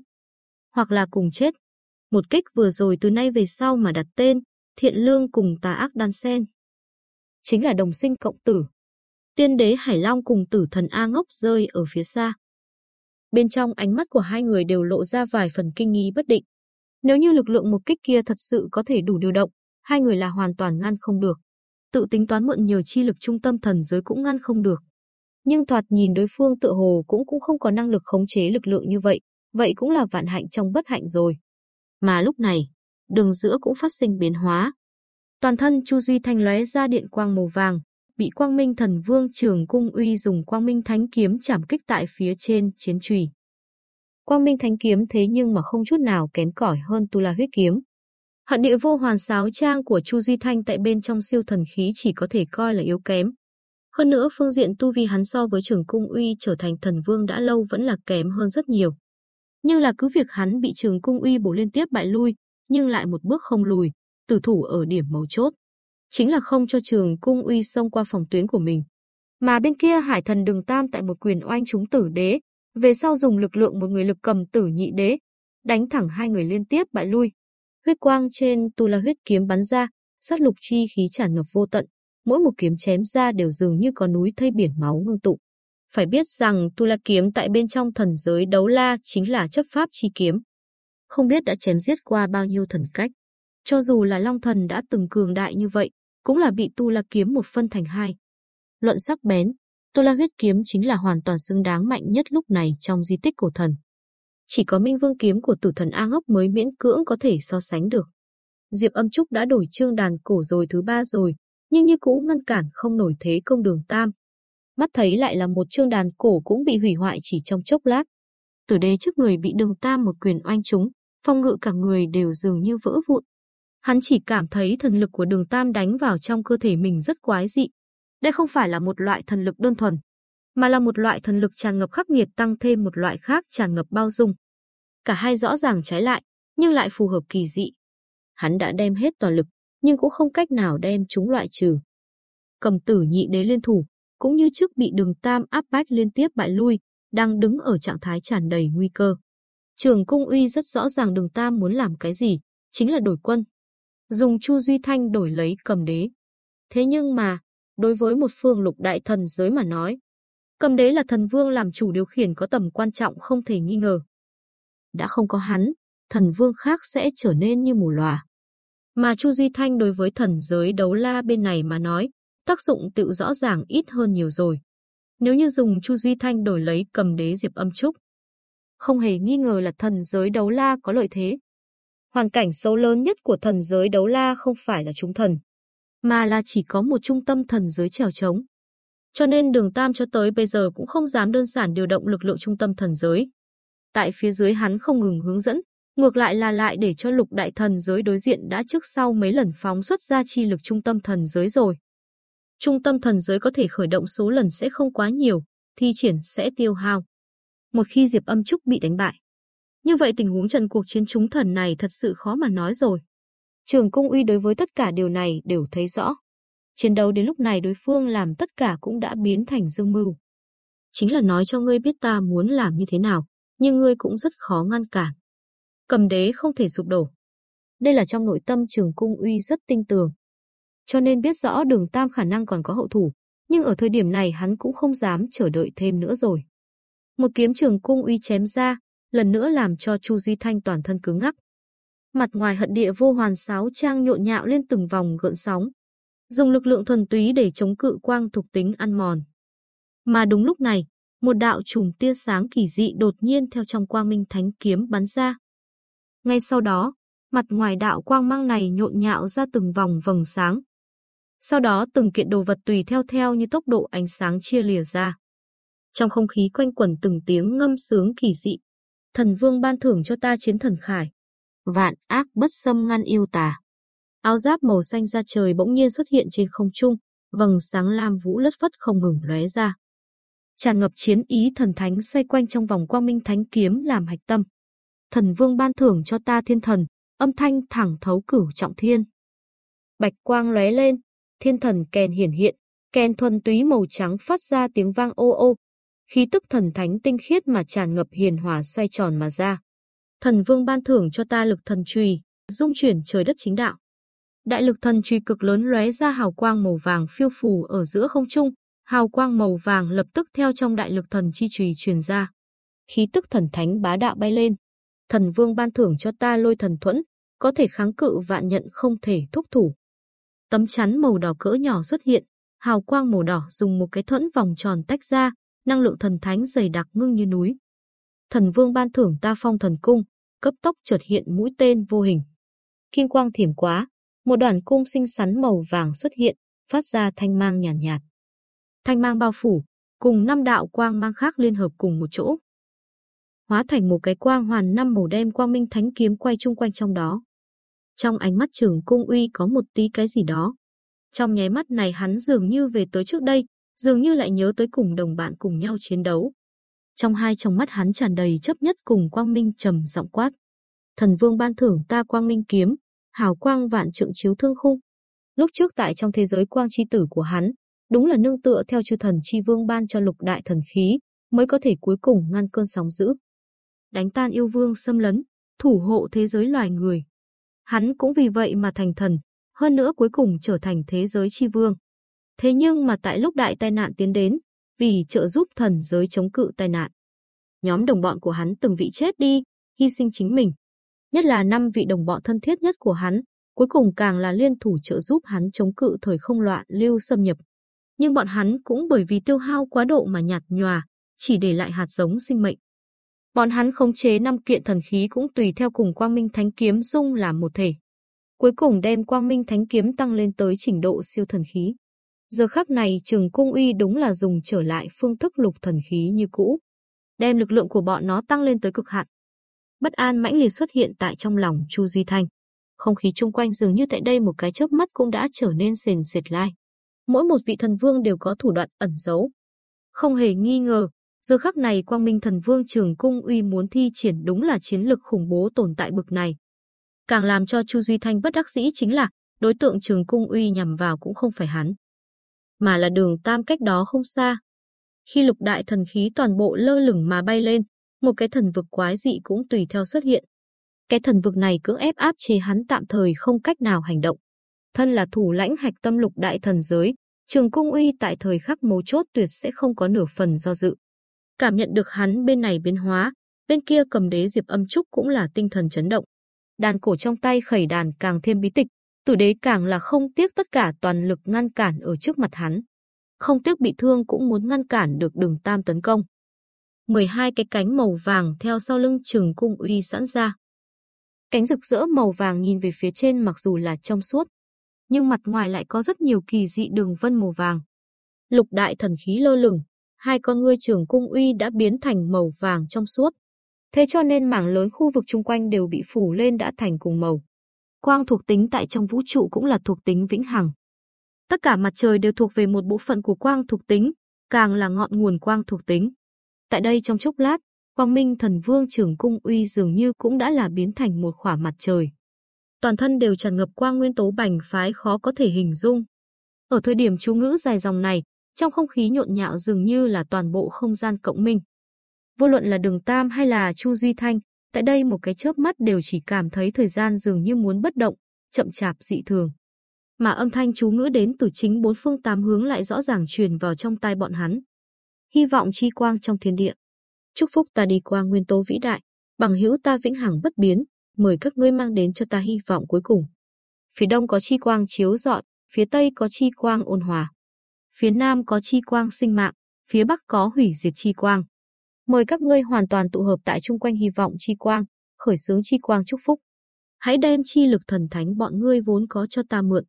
Hoặc là cùng chết. Một kích vừa rồi từ nay về sau mà đặt tên, thiện lương cùng tà ác đan sen. Chính là đồng sinh cộng tử. Tiên đế Hải Long cùng tử thần A ngốc rơi ở phía xa. Bên trong ánh mắt của hai người đều lộ ra vài phần kinh nghi bất định. Nếu như lực lượng một kích kia thật sự có thể đủ điều động, hai người là hoàn toàn ngăn không được. Tự tính toán mượn nhiều chi lực trung tâm thần giới cũng ngăn không được nhưng thoạt nhìn đối phương tựa hồ cũng cũng không có năng lực khống chế lực lượng như vậy, vậy cũng là vạn hạnh trong bất hạnh rồi. Mà lúc này, đường giữa cũng phát sinh biến hóa. Toàn thân Chu Duy Thanh lóe ra điện quang màu vàng, bị Quang Minh Thần Vương Trường Cung Uy dùng Quang Minh Thánh kiếm chạm kích tại phía trên chiến chùy. Quang Minh Thánh kiếm thế nhưng mà không chút nào kém cỏi hơn Tu La Huyết kiếm. Hận địa vô hoàn sáo trang của Chu Duy Thanh tại bên trong siêu thần khí chỉ có thể coi là yếu kém, hơn nữa phương diện tu vi hắn so với trường cung uy trở thành thần vương đã lâu vẫn là kém hơn rất nhiều. Nhưng là cứ việc hắn bị trường cung uy bổ liên tiếp bại lui, nhưng lại một bước không lùi, tử thủ ở điểm mấu chốt. Chính là không cho trường cung uy xông qua phòng tuyến của mình. Mà bên kia hải thần đường tam tại một quyền oanh chúng tử đế, về sau dùng lực lượng một người lực cầm tử nhị đế, đánh thẳng hai người liên tiếp bại lui. Huyết quang trên tu la huyết kiếm bắn ra, sát lục chi khí tràn ngập vô tận, mỗi một kiếm chém ra đều dường như có núi thây biển máu ngưng tụ. Phải biết rằng Tu La kiếm tại bên trong thần giới đấu la chính là chấp pháp chi kiếm. Không biết đã chém giết qua bao nhiêu thần cách. Cho dù là Long thần đã từng cường đại như vậy, cũng là bị Tu La kiếm một phân thành hai. Luận sắc bén, Tu La huyết kiếm chính là hoàn toàn xứng đáng mạnh nhất lúc này trong di tích cổ thần. Chỉ có Minh Vương kiếm của tử thần A Ngốc mới miễn cưỡng có thể so sánh được. Diệp Âm Trúc đã đổi chương đàn cổ rồi thứ ba rồi, nhưng như cũ ngăn cản không nổi thế công đường tam. Mắt thấy lại là một chương đàn cổ cũng bị hủy hoại chỉ trong chốc lát. Tử đế trước người bị đường tam một quyền oanh trúng, phong ngự cả người đều dường như vỡ vụn. Hắn chỉ cảm thấy thần lực của đường tam đánh vào trong cơ thể mình rất quái dị. Đây không phải là một loại thần lực đơn thuần, mà là một loại thần lực tràn ngập khắc nghiệt tăng thêm một loại khác tràn ngập bao dung. Cả hai rõ ràng trái lại, nhưng lại phù hợp kỳ dị. Hắn đã đem hết toàn lực, nhưng cũng không cách nào đem chúng loại trừ. Cầm tử nhị đế liên thủ, cũng như trước bị đường tam áp bách liên tiếp bại lui, đang đứng ở trạng thái tràn đầy nguy cơ. Trường cung uy rất rõ ràng đường tam muốn làm cái gì, chính là đổi quân. Dùng Chu Duy Thanh đổi lấy cầm đế. Thế nhưng mà, đối với một phương lục đại thần giới mà nói, cầm đế là thần vương làm chủ điều khiển có tầm quan trọng không thể nghi ngờ. Đã không có hắn, thần vương khác sẽ trở nên như mù lòa. Mà Chu Duy Thanh đối với thần giới đấu la bên này mà nói, tác dụng tự rõ ràng ít hơn nhiều rồi. Nếu như dùng Chu Duy Thanh đổi lấy cầm đế Diệp Âm Trúc, không hề nghi ngờ là thần giới đấu la có lợi thế. Hoàn cảnh xấu lớn nhất của thần giới đấu la không phải là chúng thần, mà là chỉ có một trung tâm thần giới trèo trống. Cho nên đường Tam cho tới bây giờ cũng không dám đơn giản điều động lực lượng trung tâm thần giới. Tại phía dưới hắn không ngừng hướng dẫn, ngược lại là lại để cho lục đại thần giới đối diện đã trước sau mấy lần phóng xuất ra chi lực trung tâm thần giới rồi. Trung tâm thần giới có thể khởi động số lần sẽ không quá nhiều, thi triển sẽ tiêu hao. Một khi Diệp Âm Trúc bị đánh bại, như vậy tình huống trận cuộc chiến chúng thần này thật sự khó mà nói rồi. Trường Cung Uy đối với tất cả điều này đều thấy rõ. Chiến đấu đến lúc này đối phương làm tất cả cũng đã biến thành dương mưu. Chính là nói cho ngươi biết ta muốn làm như thế nào, nhưng ngươi cũng rất khó ngăn cản. Cầm đế không thể sụp đổ. Đây là trong nội tâm Trường Cung Uy rất tinh tường. Cho nên biết rõ đường Tam khả năng còn có hậu thủ, nhưng ở thời điểm này hắn cũng không dám chờ đợi thêm nữa rồi. Một kiếm Trường Cung Uy chém ra, lần nữa làm cho Chu Duy Thanh toàn thân cứng ngắc. Mặt ngoài hận địa vô hoàn sáo trang nhộn nhạo lên từng vòng gợn sóng, dùng lực lượng thuần túy để chống cự quang thuộc tính ăn mòn. Mà đúng lúc này, một đạo chùm tia sáng kỳ dị đột nhiên theo trong quang minh thánh kiếm bắn ra. Ngay sau đó, mặt ngoài đạo quang mang này nhộn nhạo ra từng vòng vầng sáng. Sau đó từng kiện đồ vật tùy theo theo như tốc độ ánh sáng chia lìa ra. Trong không khí quanh quẩn từng tiếng ngâm sướng kỳ dị. Thần vương ban thưởng cho ta chiến thần khải. Vạn ác bất xâm ngăn yêu tà. Áo giáp màu xanh ra trời bỗng nhiên xuất hiện trên không trung, vầng sáng lam vũ lất phất không ngừng lóe ra. Tràn ngập chiến ý thần thánh xoay quanh trong vòng quang minh thánh kiếm làm hạch tâm. Thần vương ban thưởng cho ta thiên thần, âm thanh thẳng thấu cửu trọng thiên. Bạch quang lóe lên, thiên thần kèn hiển hiện, kèn thuần túy màu trắng phát ra tiếng vang ô ô. Khí tức thần thánh tinh khiết mà tràn ngập hiền hòa xoay tròn mà ra. Thần vương ban thưởng cho ta lực thần chùy, dung chuyển trời đất chính đạo. Đại lực thần chùy cực lớn lóe ra hào quang màu vàng phiêu phù ở giữa không trung, hào quang màu vàng lập tức theo trong đại lực thần chi chùy truyền ra. Khí tức thần thánh bá đạo bay lên. Thần vương ban thưởng cho ta lôi thần thuẫn, có thể kháng cự vạn nhận không thể thúc thủ. Tấm chắn màu đỏ cỡ nhỏ xuất hiện, hào quang màu đỏ dùng một cái thuẫn vòng tròn tách ra, năng lượng thần thánh dày đặc ngưng như núi. Thần vương ban thưởng ta phong thần cung, cấp tốc chợt hiện mũi tên vô hình. Kim quang thiểm quá, một đoàn cung xinh xắn màu vàng xuất hiện, phát ra thanh mang nhàn nhạt, nhạt. Thanh mang bao phủ, cùng năm đạo quang mang khác liên hợp cùng một chỗ. Hóa thành một cái quang hoàn năm màu đen quang minh thánh kiếm quay chung quanh trong đó. Trong ánh mắt trưởng cung uy có một tí cái gì đó. Trong nháy mắt này hắn dường như về tới trước đây, dường như lại nhớ tới cùng đồng bạn cùng nhau chiến đấu. Trong hai trong mắt hắn tràn đầy chấp nhất cùng quang minh trầm giọng quát. Thần vương ban thưởng ta quang minh kiếm, hào quang vạn trượng chiếu thương khung. Lúc trước tại trong thế giới quang chi tử của hắn, đúng là nương tựa theo chư thần chi vương ban cho lục đại thần khí, mới có thể cuối cùng ngăn cơn sóng dữ. Đánh tan yêu vương xâm lấn, thủ hộ thế giới loài người. Hắn cũng vì vậy mà thành thần, hơn nữa cuối cùng trở thành thế giới chi vương. Thế nhưng mà tại lúc đại tai nạn tiến đến, vì trợ giúp thần giới chống cự tai nạn, nhóm đồng bọn của hắn từng vị chết đi, hy sinh chính mình. Nhất là năm vị đồng bọn thân thiết nhất của hắn, cuối cùng càng là liên thủ trợ giúp hắn chống cự thời không loạn lưu xâm nhập. Nhưng bọn hắn cũng bởi vì tiêu hao quá độ mà nhạt nhòa, chỉ để lại hạt giống sinh mệnh. Bọn hắn khống chế năm kiện thần khí cũng tùy theo cùng Quang Minh Thánh Kiếm dung làm một thể. Cuối cùng đem Quang Minh Thánh Kiếm tăng lên tới trình độ siêu thần khí. Giờ khắc này Trường Cung Uy đúng là dùng trở lại phương thức lục thần khí như cũ, đem lực lượng của bọn nó tăng lên tới cực hạn. Bất an mãnh liệt xuất hiện tại trong lòng Chu Duy Thanh. Không khí chung quanh dường như tại đây một cái chớp mắt cũng đã trở nên sền sệt lai. Mỗi một vị thần vương đều có thủ đoạn ẩn giấu. Không hề nghi ngờ, giờ khắc này Quang Minh Thần Vương Trường Cung Uy muốn thi triển đúng là chiến lực khủng bố tồn tại bực này. Càng làm cho Chu Duy Thanh bất đắc dĩ chính là đối tượng Trường Cung Uy nhằm vào cũng không phải hắn, mà là đường tam cách đó không xa. Khi lục đại thần khí toàn bộ lơ lửng mà bay lên, một cái thần vực quái dị cũng tùy theo xuất hiện. Cái thần vực này cưỡng ép áp chế hắn tạm thời không cách nào hành động. Thân là thủ lãnh hạch tâm lục đại thần giới, Trường Cung Uy tại thời khắc mấu chốt tuyệt sẽ không có nửa phần do dự. Cảm nhận được hắn bên này biến hóa, bên kia cầm đế diệp âm trúc cũng là tinh thần chấn động. Đàn cổ trong tay khẩy đàn càng thêm bí tịch, tử đế càng là không tiếc tất cả toàn lực ngăn cản ở trước mặt hắn. Không tiếc bị thương cũng muốn ngăn cản được đường tam tấn công. 12 cái cánh màu vàng theo sau lưng trường cung uy sẵn ra. Cánh rực rỡ màu vàng nhìn về phía trên mặc dù là trong suốt, nhưng mặt ngoài lại có rất nhiều kỳ dị đường vân màu vàng. Lục đại thần khí lơ lửng, hai con ngươi trường cung uy đã biến thành màu vàng trong suốt. Thế cho nên mảng lớn khu vực chung quanh đều bị phủ lên đã thành cùng màu. Quang thuộc tính tại trong vũ trụ cũng là thuộc tính vĩnh hằng. Tất cả mặt trời đều thuộc về một bộ phận của quang thuộc tính, càng là ngọn nguồn quang thuộc tính. Tại đây trong chốc lát, Quang Minh Thần Vương trưởng cung uy dường như cũng đã là biến thành một khỏa mặt trời. Toàn thân đều tràn ngập quang nguyên tố bành phái khó có thể hình dung. Ở thời điểm chú ngữ dài dòng này, trong không khí nhộn nhạo dường như là toàn bộ không gian cộng minh. Vô luận là Đường Tam hay là Chu Duy Thanh, tại đây một cái chớp mắt đều chỉ cảm thấy thời gian dường như muốn bất động, chậm chạp dị thường. Mà âm thanh chú ngữ đến từ chính bốn phương tám hướng lại rõ ràng truyền vào trong tai bọn hắn. Hy vọng chi quang trong thiên địa. Chúc phúc ta đi qua nguyên tố vĩ đại, bằng hữu ta vĩnh hằng bất biến, mời các ngươi mang đến cho ta hy vọng cuối cùng. Phía đông có chi quang chiếu rọi, phía tây có chi quang ôn hòa. Phía nam có chi quang sinh mạng, phía bắc có hủy diệt chi quang. Mời các ngươi hoàn toàn tụ hợp tại chung quanh hy vọng chi quang, khởi xướng chi quang chúc phúc. Hãy đem chi lực thần thánh bọn ngươi vốn có cho ta mượn,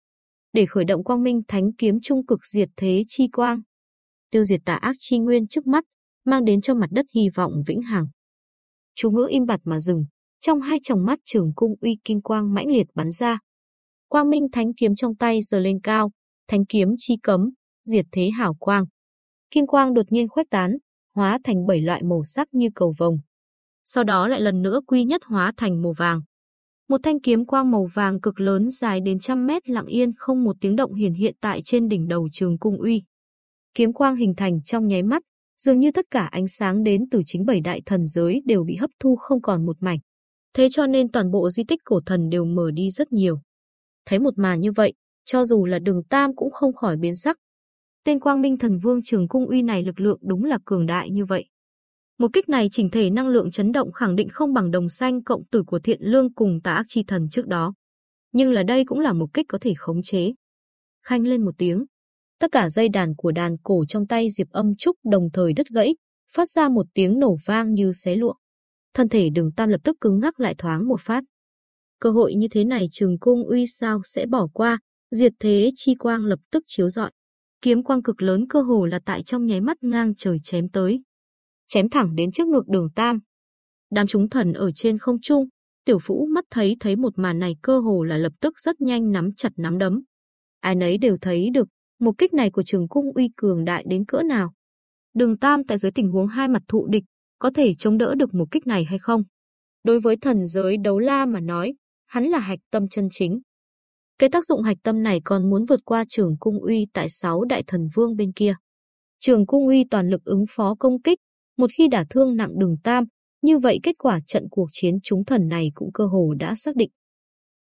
để khởi động quang minh thánh kiếm trung cực diệt thế chi quang. Tiêu diệt tà ác chi nguyên trước mắt, mang đến cho mặt đất hy vọng vĩnh hằng. Chú ngữ im bặt mà dừng, trong hai tròng mắt trường cung uy kinh quang mãnh liệt bắn ra. Quang minh thánh kiếm trong tay giờ lên cao, thánh kiếm chi cấm, diệt thế hảo quang. Kim quang đột nhiên khuếch tán, hóa thành bảy loại màu sắc như cầu vồng. Sau đó lại lần nữa quy nhất hóa thành màu vàng. Một thanh kiếm quang màu vàng cực lớn dài đến trăm mét lặng yên không một tiếng động hiển hiện tại trên đỉnh đầu trường cung uy. Kiếm quang hình thành trong nháy mắt, dường như tất cả ánh sáng đến từ chính bảy đại thần giới đều bị hấp thu không còn một mảnh. Thế cho nên toàn bộ di tích cổ thần đều mở đi rất nhiều. Thấy một màn như vậy, cho dù là đường Tam cũng không khỏi biến sắc. Tên Quang Minh Thần Vương Trường Cung Uy này lực lượng đúng là cường đại như vậy. Một kích này chỉnh thể năng lượng chấn động khẳng định không bằng đồng xanh cộng tử của thiện lương cùng tà ác chi thần trước đó. Nhưng là đây cũng là một kích có thể khống chế. Khanh lên một tiếng. Tất cả dây đàn của đàn cổ trong tay Diệp âm trúc đồng thời đứt gãy, phát ra một tiếng nổ vang như xé lụa. Thân thể đường tam lập tức cứng ngắc lại thoáng một phát. Cơ hội như thế này trường cung uy sao sẽ bỏ qua, diệt thế chi quang lập tức chiếu rọi. Kiếm quang cực lớn cơ hồ là tại trong nháy mắt ngang trời chém tới chém thẳng đến trước ngực đường tam. Đám chúng thần ở trên không trung, tiểu phũ mắt thấy thấy một màn này cơ hồ là lập tức rất nhanh nắm chặt nắm đấm. Ai nấy đều thấy được, một kích này của trường cung uy cường đại đến cỡ nào. Đường tam tại dưới tình huống hai mặt thụ địch, có thể chống đỡ được một kích này hay không? Đối với thần giới đấu la mà nói, hắn là hạch tâm chân chính. Cái tác dụng hạch tâm này còn muốn vượt qua trường cung uy tại sáu đại thần vương bên kia. Trường cung uy toàn lực ứng phó công kích, một khi đả thương nặng đường tam, như vậy kết quả trận cuộc chiến chúng thần này cũng cơ hồ đã xác định.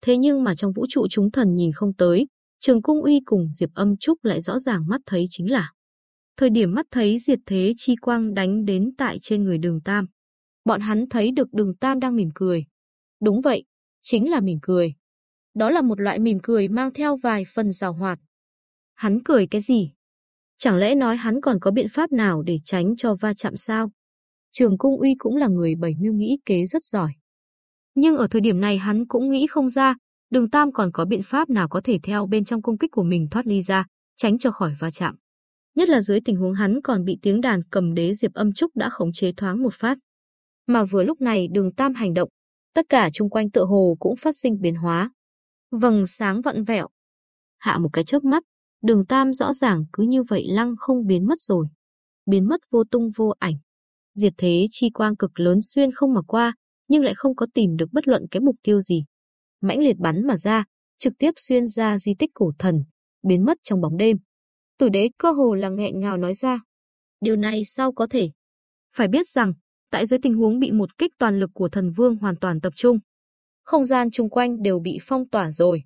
Thế nhưng mà trong vũ trụ chúng thần nhìn không tới, Trường Cung Uy cùng Diệp Âm Trúc lại rõ ràng mắt thấy chính là thời điểm mắt thấy diệt thế chi quang đánh đến tại trên người đường Tam. Bọn hắn thấy được đường Tam đang mỉm cười. Đúng vậy, chính là mỉm cười. Đó là một loại mỉm cười mang theo vài phần rào hoạt. Hắn cười cái gì? Chẳng lẽ nói hắn còn có biện pháp nào để tránh cho va chạm sao? Trường Cung Uy cũng là người bảy mưu nghĩ kế rất giỏi. Nhưng ở thời điểm này hắn cũng nghĩ không ra, Đường Tam còn có biện pháp nào có thể theo bên trong công kích của mình thoát ly ra, tránh cho khỏi va chạm. Nhất là dưới tình huống hắn còn bị tiếng đàn cầm đế Diệp Âm Trúc đã khống chế thoáng một phát. Mà vừa lúc này Đường Tam hành động, tất cả chung quanh tựa hồ cũng phát sinh biến hóa. Vầng sáng vặn vẹo. Hạ một cái chớp mắt, Đường Tam rõ ràng cứ như vậy lăng không biến mất rồi. Biến mất vô tung vô ảnh. Diệt thế chi quang cực lớn xuyên không mà qua, nhưng lại không có tìm được bất luận cái mục tiêu gì. Mãnh liệt bắn mà ra, trực tiếp xuyên ra di tích cổ thần, biến mất trong bóng đêm. Tử đế cơ hồ là nghẹn ngào nói ra. Điều này sao có thể? Phải biết rằng, tại dưới tình huống bị một kích toàn lực của thần vương hoàn toàn tập trung, không gian chung quanh đều bị phong tỏa rồi.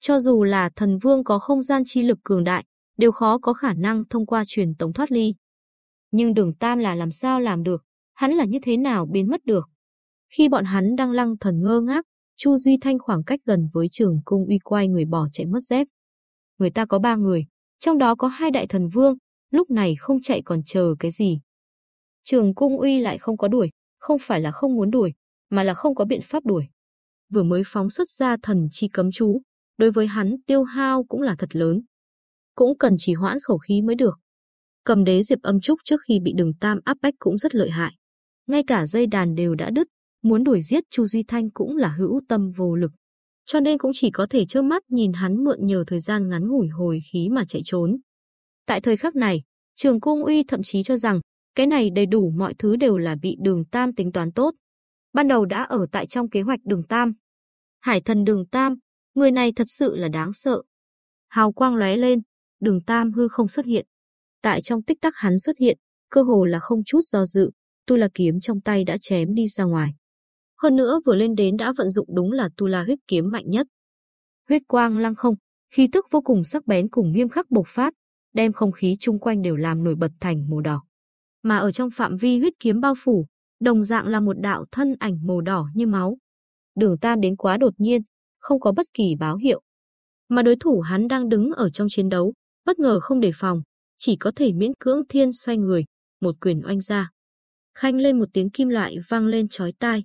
Cho dù là thần vương có không gian chi lực cường đại, đều khó có khả năng thông qua truyền tống thoát ly. Nhưng đường Tam là làm sao làm được, hắn là như thế nào biến mất được. Khi bọn hắn đang lăng thần ngơ ngác, Chu Duy Thanh khoảng cách gần với trường cung uy quay người bỏ chạy mất dép. Người ta có ba người, trong đó có hai đại thần vương, lúc này không chạy còn chờ cái gì. Trường cung uy lại không có đuổi, không phải là không muốn đuổi, mà là không có biện pháp đuổi. Vừa mới phóng xuất ra thần chi cấm chú, đối với hắn tiêu hao cũng là thật lớn. Cũng cần chỉ hoãn khẩu khí mới được. Cầm đế diệp âm trúc trước khi bị đường tam áp bách cũng rất lợi hại. Ngay cả dây đàn đều đã đứt, muốn đuổi giết Chu Duy Thanh cũng là hữu tâm vô lực. Cho nên cũng chỉ có thể trơ mắt nhìn hắn mượn nhờ thời gian ngắn ngủi hồi khí mà chạy trốn. Tại thời khắc này, Trường Cung Uy thậm chí cho rằng cái này đầy đủ mọi thứ đều là bị đường Tam tính toán tốt. Ban đầu đã ở tại trong kế hoạch đường Tam. Hải thần đường Tam, người này thật sự là đáng sợ. Hào quang lóe lên, đường Tam hư không xuất hiện. Tại trong tích tắc hắn xuất hiện, cơ hồ là không chút do dự, tu la kiếm trong tay đã chém đi ra ngoài. Hơn nữa vừa lên đến đã vận dụng đúng là tu la huyết kiếm mạnh nhất. Huyết quang lăng không, khí tức vô cùng sắc bén cùng nghiêm khắc bộc phát, đem không khí chung quanh đều làm nổi bật thành màu đỏ. Mà ở trong phạm vi huyết kiếm bao phủ, đồng dạng là một đạo thân ảnh màu đỏ như máu. Đường Tam đến quá đột nhiên, không có bất kỳ báo hiệu. Mà đối thủ hắn đang đứng ở trong chiến đấu, bất ngờ không đề phòng, chỉ có thể miễn cưỡng thiên xoay người, một quyền oanh ra. Khanh lên một tiếng kim loại vang lên chói tai.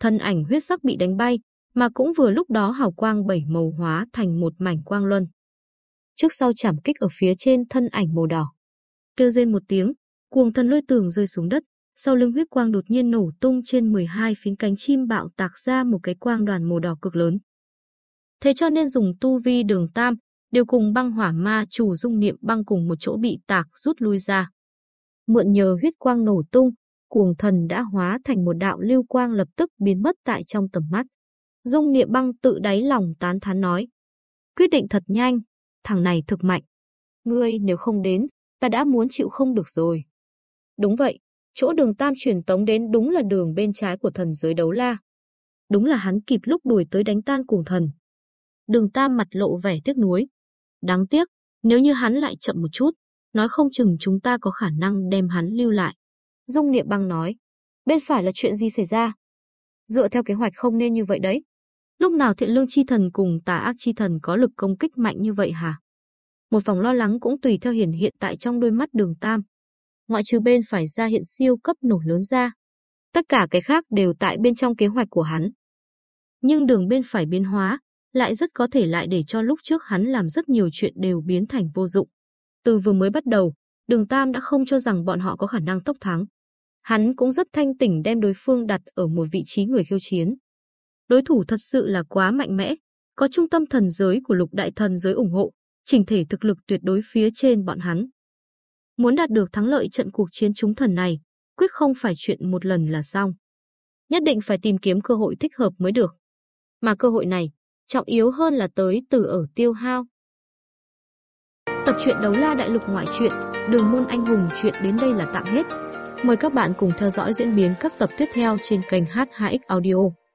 Thân ảnh huyết sắc bị đánh bay, mà cũng vừa lúc đó hào quang bảy màu hóa thành một mảnh quang luân. Trước sau chạm kích ở phía trên thân ảnh màu đỏ. Kêu rên một tiếng, cuồng thân lôi tường rơi xuống đất, sau lưng huyết quang đột nhiên nổ tung trên 12 phiến cánh chim bạo tạc ra một cái quang đoàn màu đỏ cực lớn. Thế cho nên dùng tu vi đường tam, đều cùng băng hỏa ma chủ dung niệm băng cùng một chỗ bị tạc rút lui ra. Mượn nhờ huyết quang nổ tung, cuồng thần đã hóa thành một đạo lưu quang lập tức biến mất tại trong tầm mắt. Dung niệm băng tự đáy lòng tán thán nói. Quyết định thật nhanh, thằng này thực mạnh. Ngươi nếu không đến, ta đã muốn chịu không được rồi. Đúng vậy, chỗ đường tam truyền tống đến đúng là đường bên trái của thần giới đấu la. Đúng là hắn kịp lúc đuổi tới đánh tan cuồng thần. Đường tam mặt lộ vẻ tiếc nuối. Đáng tiếc, nếu như hắn lại chậm một chút, nói không chừng chúng ta có khả năng đem hắn lưu lại. Dung Niệm Băng nói, bên phải là chuyện gì xảy ra? Dựa theo kế hoạch không nên như vậy đấy. Lúc nào thiện lương chi thần cùng tà ác chi thần có lực công kích mạnh như vậy hả? Một vòng lo lắng cũng tùy theo hiển hiện tại trong đôi mắt đường tam. Ngoại trừ bên phải ra hiện siêu cấp nổ lớn ra. Tất cả cái khác đều tại bên trong kế hoạch của hắn. Nhưng đường bên phải biến hóa, lại rất có thể lại để cho lúc trước hắn làm rất nhiều chuyện đều biến thành vô dụng. Từ vừa mới bắt đầu, đường Tam đã không cho rằng bọn họ có khả năng tốc thắng. Hắn cũng rất thanh tỉnh đem đối phương đặt ở một vị trí người khiêu chiến. Đối thủ thật sự là quá mạnh mẽ, có trung tâm thần giới của lục đại thần giới ủng hộ, chỉnh thể thực lực tuyệt đối phía trên bọn hắn. Muốn đạt được thắng lợi trận cuộc chiến chúng thần này, quyết không phải chuyện một lần là xong. Nhất định phải tìm kiếm cơ hội thích hợp mới được. Mà cơ hội này, trọng yếu hơn là tới từ ở tiêu hao. Tập truyện Đấu La Đại Lục ngoại truyện, Đường môn anh hùng chuyện đến đây là tạm hết. Mời các bạn cùng theo dõi diễn biến các tập tiếp theo trên kênh H2X Audio.